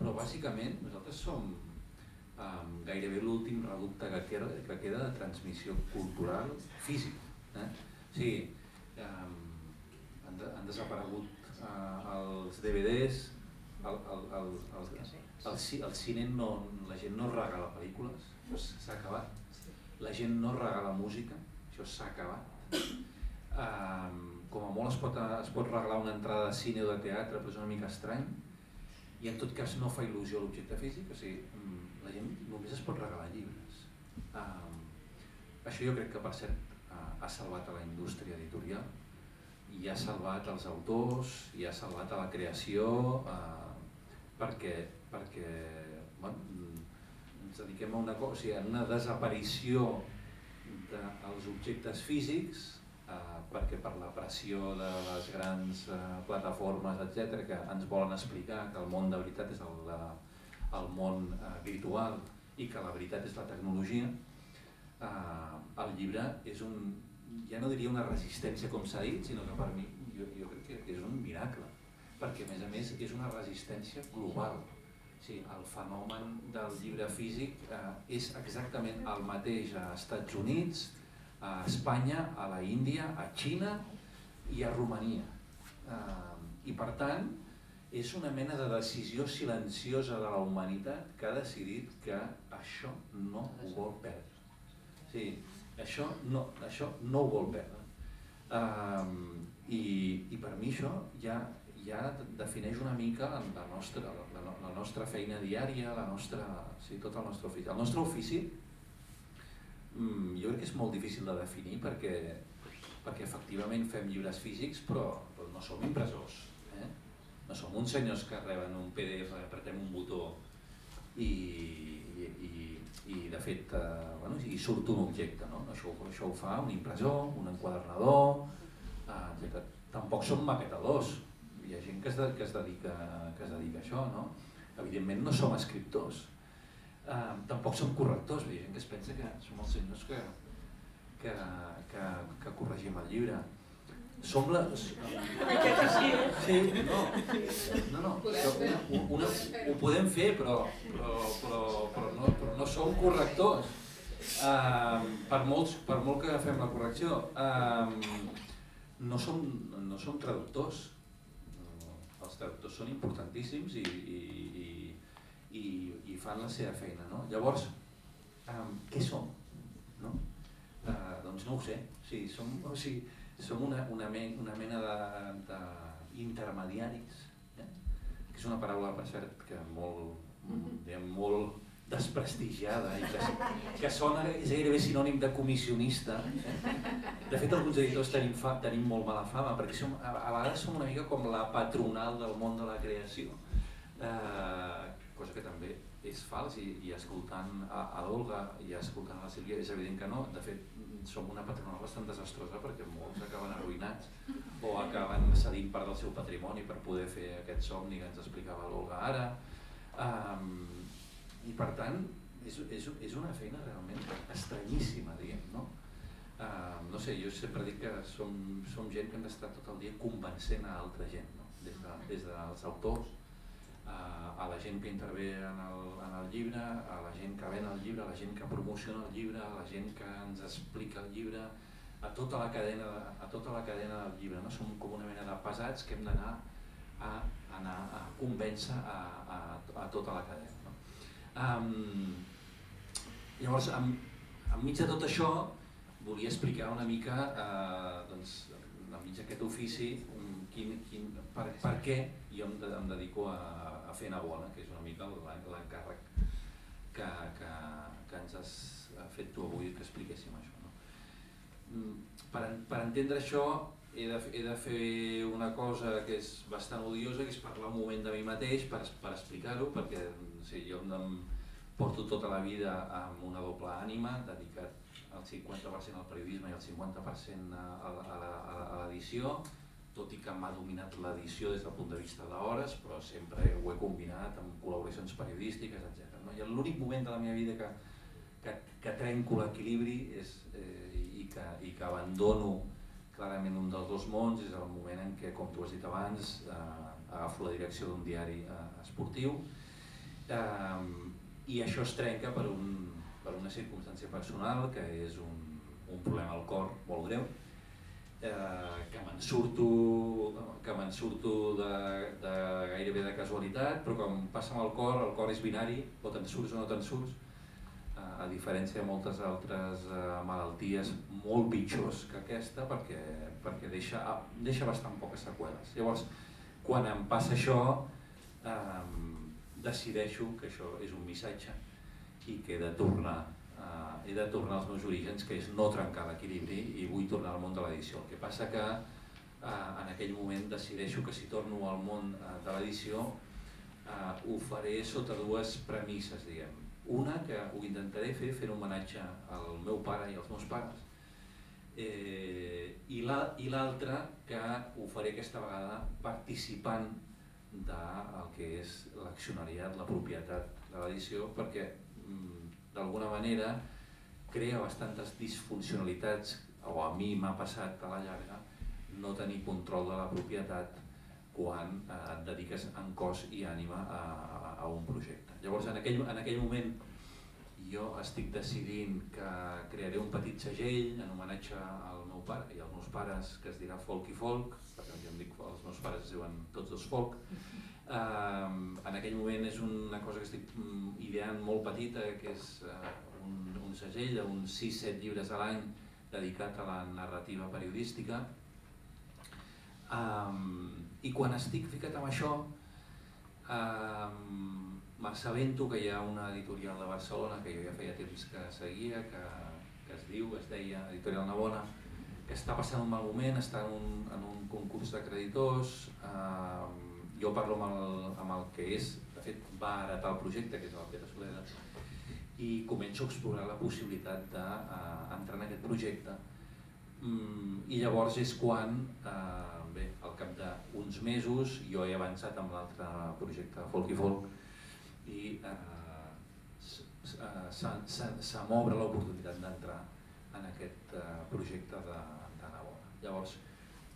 Speaker 4: però bàsicament nosaltres som um, gairebé l'últim reducte que queda, que queda de transmissió cultural física. Eh? O sigui, um, han, de, han desaparegut uh, els DVDs, el, el, el, el, el, el cine no, la gent no regala pel·lícules, s'ha acabat. La gent no regala música, això s'ha acabat. Um, com a molt es pot, es pot regalar una entrada de cine o de teatre, però és una mica estrany, i en tot cas no fa il·lusió l'objecte físic, o sigui, la gent només es pot regalar llibres. Um, això jo crec que per cert ha salvat a la indústria editorial i ha salvat els autors i ha salvat a la creació uh, perquè, perquè bueno, ens dediquem a una cosa, o sigui, a una desaparició dels objectes físics perquè per la pressió de les grans uh, plataformes, etc que ens volen explicar que el món de veritat és el el món eh, virtual i que la veritat és la tecnologia, eh, el llibre és un, ja no diria una resistència com s'ha dit, sinó que per mi jo, jo crec que és un miracle, perquè a més a més és una resistència global. Sigui, el fenomen del llibre físic eh, és exactament el mateix a Estats Units, a Espanya, a la Índia, a Xina i a Romania. Eh, I per tant, és una mena de decisió silenciosa de la humanitat que ha decidit que això no ho vol perdre. Sí, això no, això no ho vol perdre. Um, i, I per mi això ja, ja defineix una mica la nostra, la, la nostra feina diària, la nostra, sí, tot el nostre ofici. El nostre ofici mm, jo crec que és molt difícil de definir perquè, perquè efectivament fem llibres físics però, però no som impressors. Eh? No som uns senyors que reben un PDF, apretem un botó i, i, i, de fet eh, bueno, i surt un objecte. No? Això, això ho fa un impressor, un enquadernador, eh. Tampoc som maquetadors, hi ha gent que es, de, que es, dedica, que es dedica a això, no? Evidentment no som escriptors, tampoc som correctors, hi ha gent que es pensa que som els senyors que, que, que, que corregim el llibre. Som la... Sí, no, no, no, una, una, ho podem fer, però, però, però, però, no, però no som correctors. Uh, per, molts, per molt que fem la correcció, uh, no, som, no som traductors. Els traductors són importantíssims i, i, i, i fan la seva feina. No? Llavors, um, què som? No? Uh, doncs no ho sé. Sí, som, o sigui, som una, una, men, una mena d'intermediaris, eh? que és una paraula, per cert, que molt, diguem, molt desprestigiada i que, que sona, és gairebé sinònim de comissionista. Eh? De fet, alguns editors tenim, fa, tenim molt mala fama perquè som, a, a vegades som una mica com la patronal del món de la creació, eh, cosa que també és fals i, i escoltant a, a l'Olga i escoltant a la Sílvia és evident que no. De fet, som una patronal bastant desastrosa perquè molts acaben arruïnats o acaben cedint part del seu patrimoni per poder fer aquest somni que ens explicava l'Olga ara. Um, I per tant, és, és, és una feina realment estranyíssima, diguem, no? Uh, no sé, jo sempre dic que som, som gent que hem d'estar tot el dia convencent a altra gent, no? des, de, des dels autors, a la gent que intervé en el, en el llibre, a la gent que ven el llibre, a la gent que promociona el llibre, a la gent que ens explica el llibre, a tota la cadena, a tota la cadena del llibre. No? Som com una mena de pesats que hem d'anar a, a convèncer a, a, a tota la cadena. No? Um, llavors, en, enmig de tot això, volia explicar una mica, eh, doncs, enmig d'aquest ofici, quin, quin, per, per què jo em, em dedico a, a fer anar que és una mica l'encàrrec que, que, que ens has fet tu avui que expliquéssim això. No? Mm, per, per entendre això he de, he de fer una cosa que és bastant odiosa, que és parlar un moment de mi mateix per, per explicar-ho, perquè sí, jo em porto tota la vida amb una doble ànima, dedicat al 50% al periodisme i al 50% a, a, a, l'edició, tot i que m'ha dominat l'edició des del punt de vista d'hores, però sempre ho he combinat amb col·laboracions periodístiques, etc. No? I l'únic moment de la meva vida que, que, que trenco l'equilibri eh, i, que, i que abandono clarament un dels dos mons és el moment en què, com tu has dit abans, eh, agafo la direcció d'un diari eh, esportiu eh, i això es trenca per, un, per una circumstància personal que és un, un problema al cor molt greu eh, que me'n surto, que me'n surto de, de gairebé de casualitat, però quan passa amb el cor, el cor és binari, o te'n surts o no te'n surts, eh, a diferència de moltes altres eh, malalties molt pitjors que aquesta, perquè, perquè deixa, deixa bastant poques seqüeles. Llavors, quan em passa això, eh, decideixo que això és un missatge i que he de tornar eh, he de tornar als meus orígens, que és no trencar l'equilibri i vull tornar al món de l'edició. El que passa que eh, en aquell moment decideixo que si torno al món eh, de l'edició eh, ho faré sota dues premisses, diguem. Una, que ho intentaré fer fent homenatge al meu pare i als meus pares, eh, i l'altra la, que ho faré aquesta vegada participant del que és l'accionariat, la propietat de l'edició, perquè mm, d'alguna manera crea bastantes disfuncionalitats, o a mi m'ha passat a la llarga, no tenir control de la propietat quan eh, et dediques en cos i ànima a, a, a un projecte. Llavors, en aquell, en aquell moment, jo estic decidint que crearé un petit segell en homenatge al meu pare i als meus pares, que es dirà Folk i Folk, perquè jo em dic, els meus pares es diuen tots dos Folk. En aquell moment és una cosa que estic mm, ideant molt petita, que és uh, un, un segell d'uns 6-7 llibres a l'any dedicat a la narrativa periodística. Um, I quan estic ficat amb això, um, m'assabento que hi ha una editorial de Barcelona que jo ja feia temps que seguia, que, que es diu, es deia Editorial Navona, que està passant un mal moment, està en un, en un concurs de creditors, eh, jo parlo amb el, amb el que és, de fet va heretar el projecte, que és el Pere Soleda, i començo a explorar la possibilitat d'entrar eh, en aquest projecte. Mm, I llavors és quan, eh, bé, al cap d'uns mesos, jo he avançat amb l'altre projecte Folk i Folk, i eh, se m'obre l'oportunitat d'entrar en aquest eh, projecte de, de Navona. Llavors,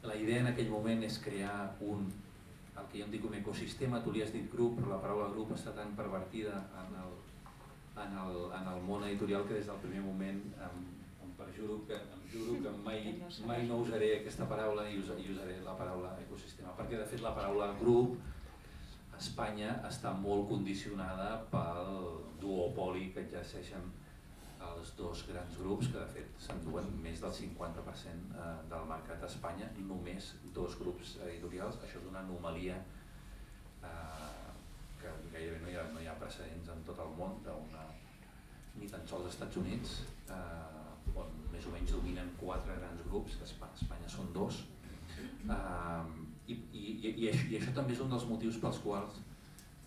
Speaker 4: la idea en aquell moment és crear un, el que jo en dic un ecosistema, tu li has dit grup, però la paraula grup està tan pervertida en el, en el, en el món editorial que des del primer moment em, em perjuro que, em juro que mai, mai no usaré aquesta paraula i, us, i usaré la paraula ecosistema, perquè de fet la paraula grup Espanya està molt condicionada pel duopoli que exerceixen els dos grans grups que de fet s'enduen més del 50% eh, del mercat a Espanya, només dos grups editorials, això és una anomalia eh, que gairebé no hi, ha, no hi ha precedents en tot el món, una, ni tan sols als Estats Units, eh, on més o menys dominen quatre grans grups, que a Espanya són dos, eh, i, i, i, això, i això també és un dels motius pels quals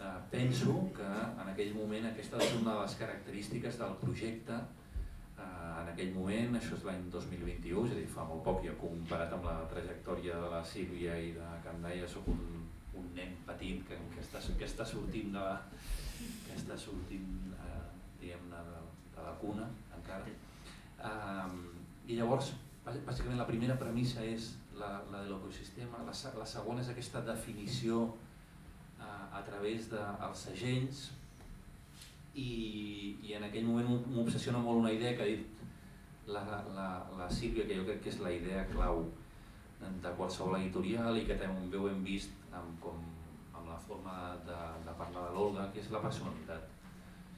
Speaker 4: eh, penso que en aquell moment aquesta és una de les característiques del projecte. Eh, en aquell moment, això és l'any 2021, és a dir, fa molt poc, ja comparat amb la trajectòria de la Sílvia i de Can Daia, soc un, un nen petit que, que, està, que està sortint de la, que està sortint eh, diguem-ne de, de la cuna encara. Eh, I llavors, bàsicament la primera premissa és la, la de l'ecosistema, la, la segona és aquesta definició a través dels de, segells i, i en aquell moment m'obsessiona molt una idea que ha dit la, la, la Sílvia, que jo crec que és la idea clau de qualsevol editorial i que també ho hem vist amb, com, amb la forma de, de parlar de l'Olga, que és la personalitat.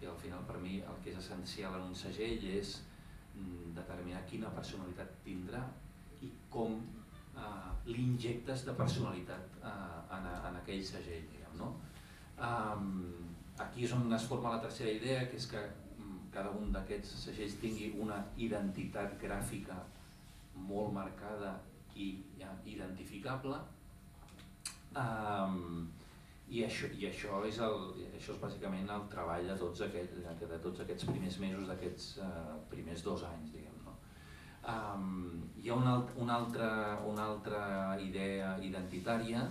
Speaker 4: I al final per mi el que és essencial en un segell és mm, determinar quina personalitat tindrà i com eh, l'injectes de personalitat eh, en, en aquell segell. No? um, aquí és on es forma la tercera idea, que és que mm, cada un d'aquests segells tingui una identitat gràfica molt marcada i ja, identificable. Um, i això, i això és, el, això és bàsicament el treball de tots aquests, de tots aquests primers mesos, d'aquests uh, primers dos anys, diguem. Um, hi ha una, una, altra, una altra idea identitària,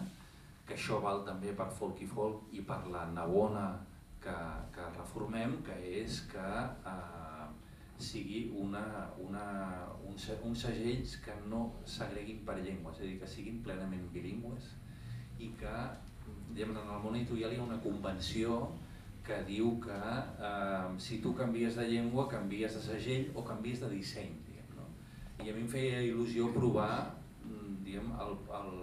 Speaker 4: que això val també per folk i folk i per la Navona que, que reformem, que és que uh, sigui una, una, un, uns segells que no s'agreguin per llengües, és a dir, que siguin plenament bilingües i que diguem, en el món editorial hi ha una convenció que diu que eh, si tu canvies de llengua, canvies de segell o canvies de disseny i a mi em feia il·lusió provar mm, diguem, el, el,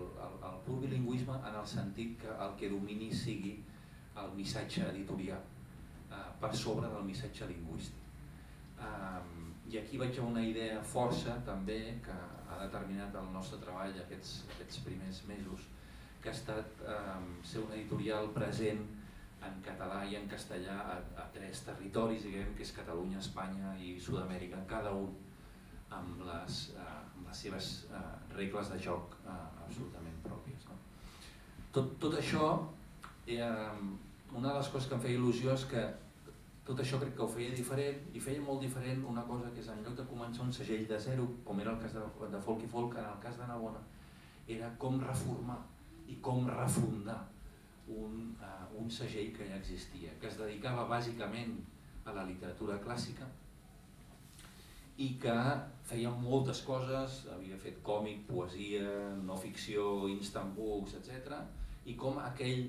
Speaker 4: bilingüisme en el sentit que el que domini sigui el missatge editorial eh, per sobre del missatge lingüístic. Um, I aquí vaig a una idea força també que ha determinat el nostre treball aquests, aquests primers mesos, que ha estat um, ser un editorial present en català i en castellà a, a tres territoris, diguem, que és Catalunya, Espanya i Sud-amèrica, cada un amb les, eh, amb les seves eh, regles de joc eh, absolutament pròpies. Tot, tot això, eh, una de les coses que em feia il·lusió és que tot això crec que ho feia diferent i feia molt diferent una cosa que és en lloc de començar un segell de zero, com era el cas de, de Folk i Folk, en el cas de Navona, era com reformar i com refundar un, uh, un segell que ja existia, que es dedicava bàsicament a la literatura clàssica i que feia moltes coses, havia fet còmic, poesia, no ficció, instant books, etc. I com aquell,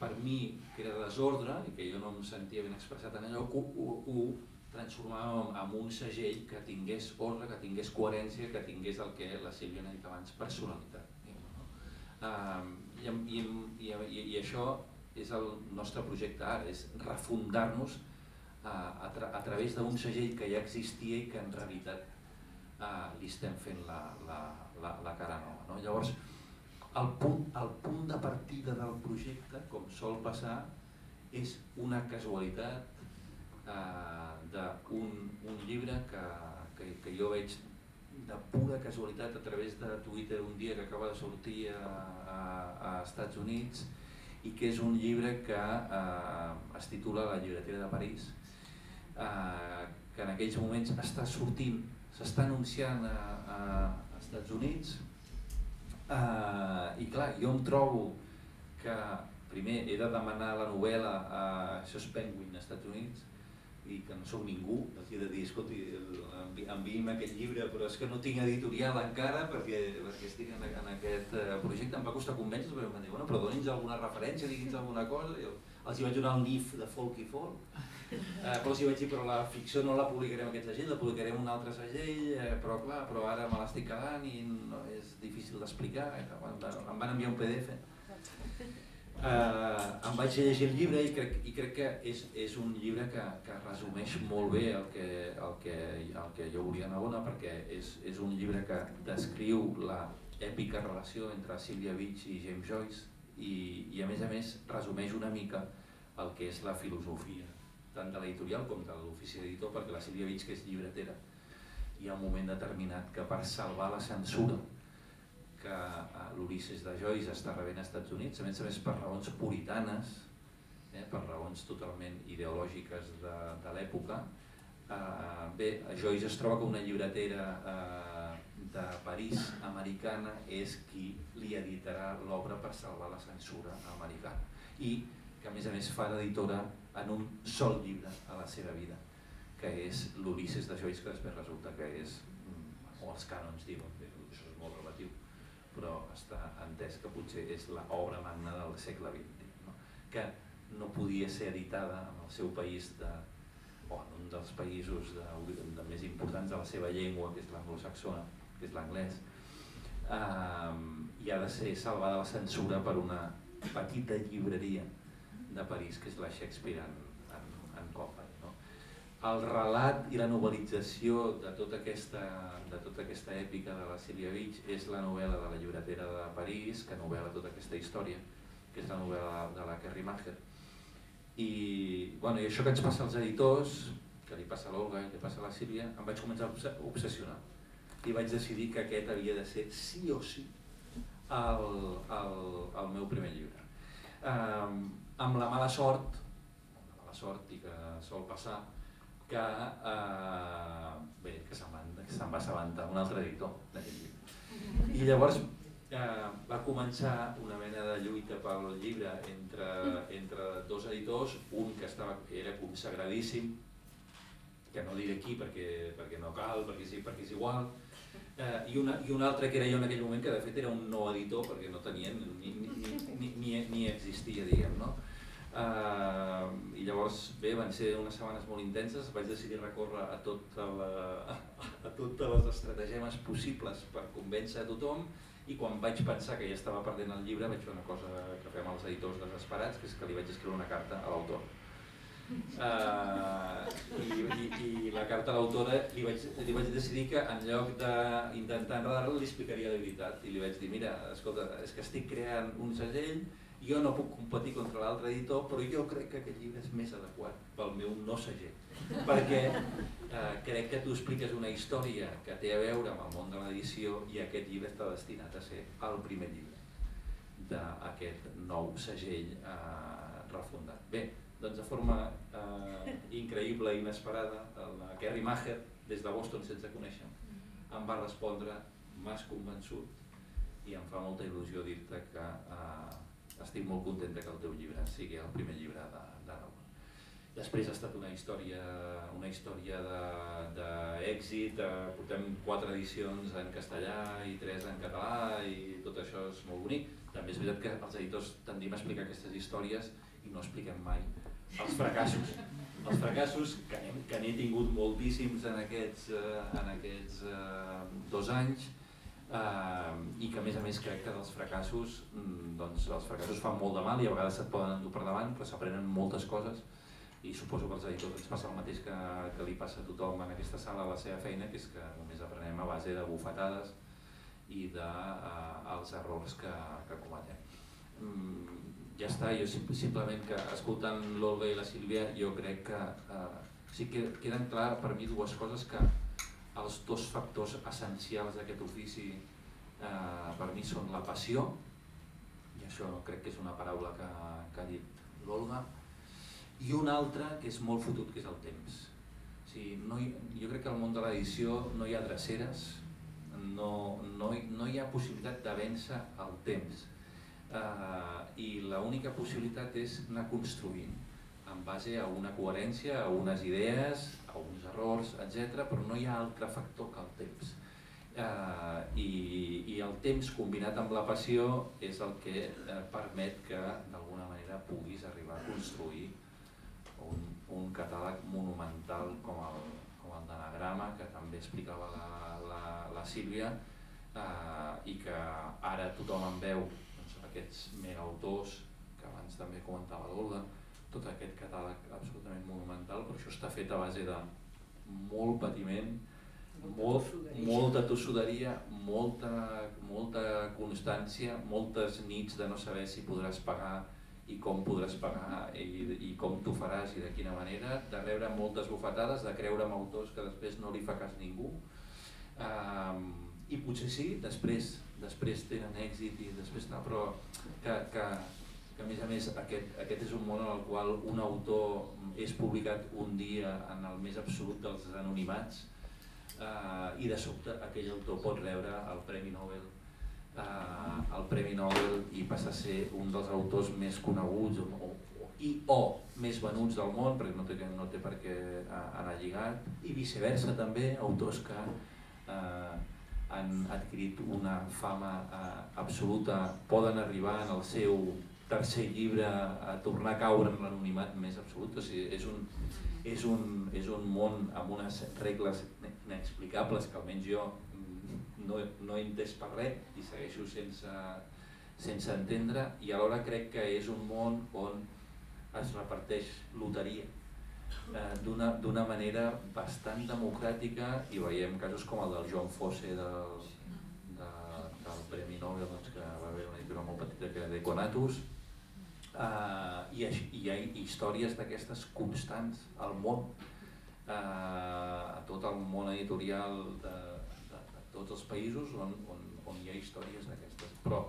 Speaker 4: per mi, que era desordre i que jo no em sentia ben expressat en allò, ho, ho, ho transformàvem en un segell que tingués ordre, que tingués coherència, que tingués el que la Sílvia ha dit abans, personalitat. No? Um, i, i, i, i, això és el nostre projecte ara, és refundar-nos a, tra a través d'un segell que ja existia i que en realitat uh, li estem fent la, la, la, la cara nova. No? Llavors, el punt, el punt de partida del projecte, com sol passar, és una casualitat uh, d'un un llibre que, que, que jo veig de pura casualitat a través de Twitter un dia que acaba de sortir a, a, a Estats Units i que és un llibre que eh, es titula La llibretera de París eh, que en aquells moments està sortint, s'està anunciant a, a Estats Units eh, i clar, jo em trobo que primer he de demanar la novel·la a és Penguin als Estats Units i que no sóc ningú, els he de dir, escolti, enviï'm aquest llibre, però és que no tinc editorial encara perquè, perquè estic en, en aquest eh, projecte, em va costar convèncer però em van dir, bueno, però doni'ns alguna referència, digui'ns alguna cosa, i els hi vaig donar el NIF de Folk i Folk, Eh, però si vaig dir, però la ficció no la publicarem aquest segell, la publicarem un altre segell, eh, però clar, però ara me l'estic quedant i no, és difícil d'explicar. Eh, em van enviar un PDF. Eh, em vaig llegir el llibre i crec, i crec que és, és un llibre que, que resumeix molt bé el que, el que, el que jo volia anar perquè és, és un llibre que descriu la èpica relació entre Sylvia Beach i James Joyce i, i a més a més resumeix una mica el que és la filosofia tant de l'editorial com de l'ofici d'editor, perquè la Sílvia Vich, que és llibretera, hi ha un moment determinat que per salvar la censura que eh, l'Ulisses de Joyce està rebent als Estats Units, a més a més per raons puritanes, eh, per raons totalment ideològiques de, de l'època, eh, bé, Joyce es troba que una llibretera eh, de París americana és qui li editarà l'obra per salvar la censura americana i que a més a més fa d'editora en un sol llibre a la seva vida, que és l'Ulisses de Joyce, que després resulta que és, mm, o els cànons diuen, això és molt relatiu, però està entès que potser és l'obra magna del segle XX, no? que no podia ser editada en el seu país de, o en un dels països de, de més importants de la seva llengua, que és l'anglosaxona, que és l'anglès, eh, i ha de ser salvada la censura per una petita llibreria de París, que és la Shakespeare en, en, en. No? El relat i la novel·lització de tota, aquesta, de tota aquesta èpica de la Sílvia Beach és la novel·la de la llibretera de París, que novel·la tota aquesta història, que és la novel·la de la Carrie Maher. I, bueno, i això que ens passa als editors, que li passa a l'Olga i que passa a la Sílvia, em vaig començar a obsessionar. I vaig decidir que aquest havia de ser sí o sí el, el, el meu primer llibre. Um, amb la mala sort, la mala sort i que sol passar, que, eh, bé, que se'n va, se va assabentar un altre editor d'aquest llibre. I llavors eh, va començar una mena de lluita pel llibre entre, entre dos editors, un que estava, era consagradíssim, que no diré aquí perquè, perquè no cal, perquè sí, perquè és igual, eh, i, una, i un altre que era jo en aquell moment, que de fet era un no editor perquè no tenien ni, ni, ni, ni, ni existia, diguem, no? Uh, I llavors, bé, van ser unes setmanes molt intenses, vaig decidir recórrer a, tota la, a totes les estratagemes possibles per convèncer a tothom i quan vaig pensar que ja estava perdent el llibre vaig fer una cosa que fem els editors desesperats, que és que li vaig escriure una carta a l'autor. Uh, i, i, i la carta a l'autora li, vaig, li vaig decidir que en lloc d'intentar enredar-la li explicaria la veritat i li vaig dir, mira, escolta, és que estic creant un segell jo no puc competir contra l'altre editor, però jo crec que aquest llibre és més adequat pel meu no segell, perquè eh, crec que tu expliques una història que té a veure amb el món de l'edició i aquest llibre està destinat a ser el primer llibre d'aquest nou segell eh, refundat. Bé, doncs de forma eh, increïble i inesperada, la Kerry Maher, des de Boston sense conèixer em va respondre, m'has convençut i em fa molta il·lusió dir-te que eh, estic molt contenta que el teu llibre sigui el primer llibre de, Raül. després ha estat una història, una història d'èxit, eh, portem quatre edicions en castellà i tres en català i tot això és molt bonic. També és veritat que els editors tendim a explicar aquestes històries i no expliquem mai els fracassos. Els fracassos que n'he tingut moltíssims en aquests, eh, en aquests eh, dos anys eh, i que a més a més crec que dels fracassos mm, doncs els fracassos fan molt de mal i a vegades se't poden endur per davant però s'aprenen moltes coses i suposo que als editors ens passa el mateix que, que li passa a tothom en aquesta sala a la seva feina que és que només aprenem a base de bufetades i dels de, eh, errors que, que cometem. Mm, ja està, jo simplement que escoltant l'Olga i la Sílvia jo crec que eh, sí que queden clar per mi dues coses que els dos factors essencials d'aquest ofici eh, per mi són la passió, i això crec que és una paraula que, que ha dit l'Olga, i un altre que és molt fotut, que és el temps. O sigui, no hi, jo crec que al món de l'edició no hi ha dreceres, no, no, no hi ha possibilitat de vèncer el temps. Eh, I l'única possibilitat és anar construint en base a una coherència, a unes idees, a uns errors, etc. però no hi ha altre factor que el temps. Eh, i, I el temps combinat amb la passió és el que eh, permet que d'alguna manera puguis arribar a construir un, un catàleg monumental com el, com el d'anagrama, que també explicava la, la, la Sílvia, eh, i que ara tothom en veu aquests megautors que abans també comentava l'Olga, tot aquest catàleg absolutament monumental, però això està fet a base de molt patiment, molt, molta tossuderia, molta, molta constància, moltes nits de no saber si podràs pagar i com podràs pagar i, i com t'ho faràs i de quina manera, de rebre moltes bufetades, de creure en autors que després no li fa cas ningú. Um, I potser sí, després, després tenen èxit i després no, però que, que, que a més a més aquest, aquest és un món en el qual un autor és publicat un dia en el més absolut dels anonimats eh, i de sobte aquell autor pot rebre el Premi Nobel eh, el Premi Nobel i passa a ser un dels autors més coneguts o, o, i o més venuts del món perquè no té, no té per què eh, anar lligat i viceversa també, autors que eh, han adquirit una fama eh, absoluta. Poden arribar en el seu tercer llibre a tornar a caure en l'anonimat més absolut. O sigui, és, un, és, un, és un món amb unes regles inexplicables que almenys jo no, no he entès per res i segueixo sense, sense entendre. I alhora crec que és un món on es reparteix loteria d'una manera bastant democràtica i veiem casos com el del Joan Fosse del, de, del Premi Nobel doncs, que va haver una editorial molt petita que de Conatus eh, i, hi ha històries d'aquestes constants al món, eh, a tot el món editorial de, de, de tots els països on, on, on hi ha històries d'aquestes. Però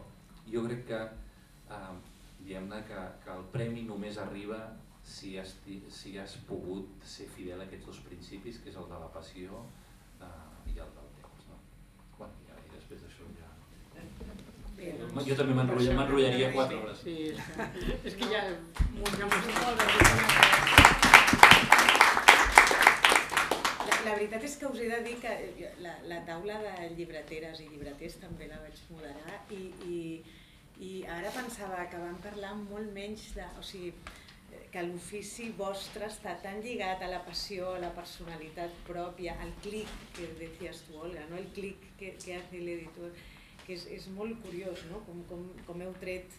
Speaker 4: jo crec que, eh, diguem-ne que, que el premi només arriba si has, si has pogut ser fidel a aquests dos principis, que és el de la passió eh, i el del temps. No? Bueno, i, i després d'això ja... Bé, doncs, jo també m'enrotllaria quatre hores.
Speaker 5: Sí, és que ja... La,
Speaker 1: la veritat és que us he de dir que la, la taula de llibreteres i llibreters també la vaig moderar i, i, i ara pensava que vam parlar molt menys de... O sigui, que l'ofici vostre està tan lligat a la passió, a la personalitat pròpia, al clic que deies tu, Olga, no? el clic que, que hace l'editor que és, és molt curiós no? com, com, com heu tret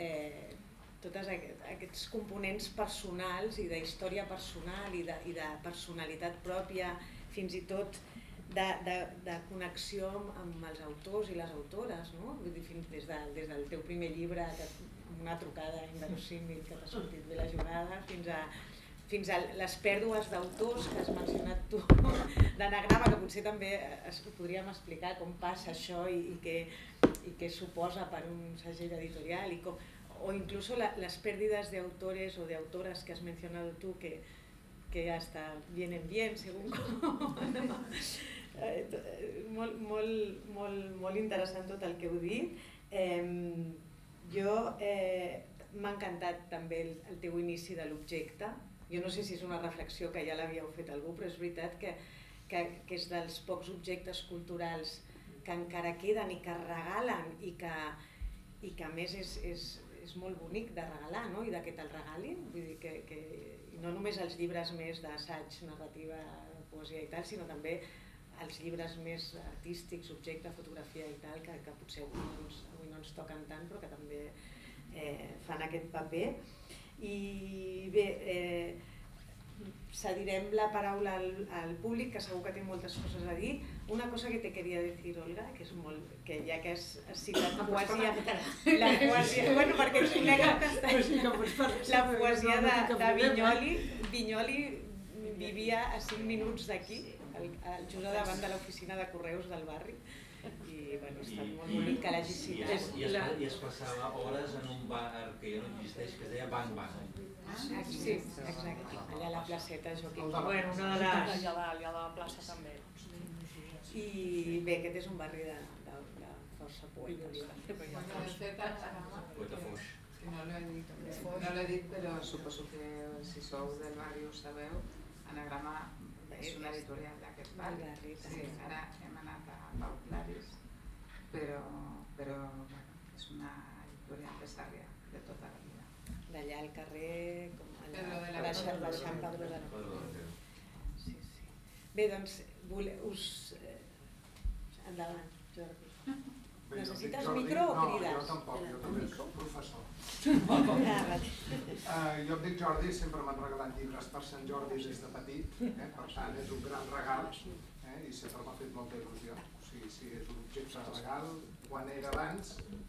Speaker 1: eh, tots aquests components personals i d'història personal i de, i de personalitat pròpia, fins i tot de, de, de connexió amb els autors i les autores, no? Vull dir, fins des, de, des del teu primer llibre, que, una trucada inverosímil que t'ha sortit bé la jugada, fins a fins a les pèrdues d'autors que has mencionat tu d'anagrama, que potser també es, podríem explicar com passa això i, i, què, i què suposa per un segell editorial i com, o inclús les pèrdides d'autores o d'autores que has mencionat tu que, que hasta vienen bien según. Eh, molt, molt, molt, molt interessant tot el que heu dit. Eh, jo eh, m'ha encantat també el, el teu inici de l'objecte, jo no sé si és una reflexió que ja l'havíeu fet algú, però és veritat que, que, que és dels pocs objectes culturals que encara queden i que regalen i que, i que a més és, és, és molt bonic de regalar no? i de que te'l regalin. Vull dir que, que no només els llibres més d'assaig, narrativa, poesia i tal, sinó també els llibres més artístics, objecte, fotografia i tal, que, que potser avui no, ens, avui no ens toquen tant, però que també eh, fan aquest paper. I bé, eh, cedirem la paraula al, al públic, que segur que té moltes coses a dir. Una cosa que te quería decir, Olga, que és molt, que ja que has, citat poesia, la poesia, bueno, perquè ens conec en castellà, la poesia de, de Vinyoli, Vinyoli vivia a 5 minuts d'aquí, al, al just davant de l'oficina de correus del barri, i bueno, ha estat molt bonic que l'hagi
Speaker 6: I
Speaker 1: citat.
Speaker 6: es, i, es, I es passava hores en un bar que ja no existeix, que es deia Bang Bang.
Speaker 1: Ah, sí, exacte, allà a la placeta Joaquim.
Speaker 5: Bueno, una de
Speaker 7: Allà
Speaker 5: les...
Speaker 7: a dalt, i a la plaça també.
Speaker 1: I bé, aquest és un barri de, de, de força
Speaker 3: Anagrama,
Speaker 6: Poeta Foix.
Speaker 3: que no lo he dit, no dit, però suposo que si sou del barri ho sabeu, Anagrama és una editorial d'aquest barri. Sí, ara hem anat a Pau Claris, però, però bueno, és una editorial de Sàrria de tota la vida.
Speaker 1: D'allà al carrer, com allà,
Speaker 3: Pedro de la
Speaker 1: baixant,
Speaker 3: Cruz.
Speaker 1: baixant Pedro de la
Speaker 6: Pedro de la.
Speaker 1: Sí, sí. Bé, doncs, vole, us... Eh, endavant, Necessites
Speaker 8: Jordi-
Speaker 1: micro o
Speaker 8: no,
Speaker 1: crides?
Speaker 8: jo tampoc, jo també soc professor.
Speaker 1: Ah.
Speaker 8: Uh, jo em dic Jordi, sempre m'han regalat llibres per Sant Jordi des de petit, eh? per tant és un gran regal eh? i sempre m'ha fet molta il·lusió. O sigui, si és un objecte regal, quan era abans, ja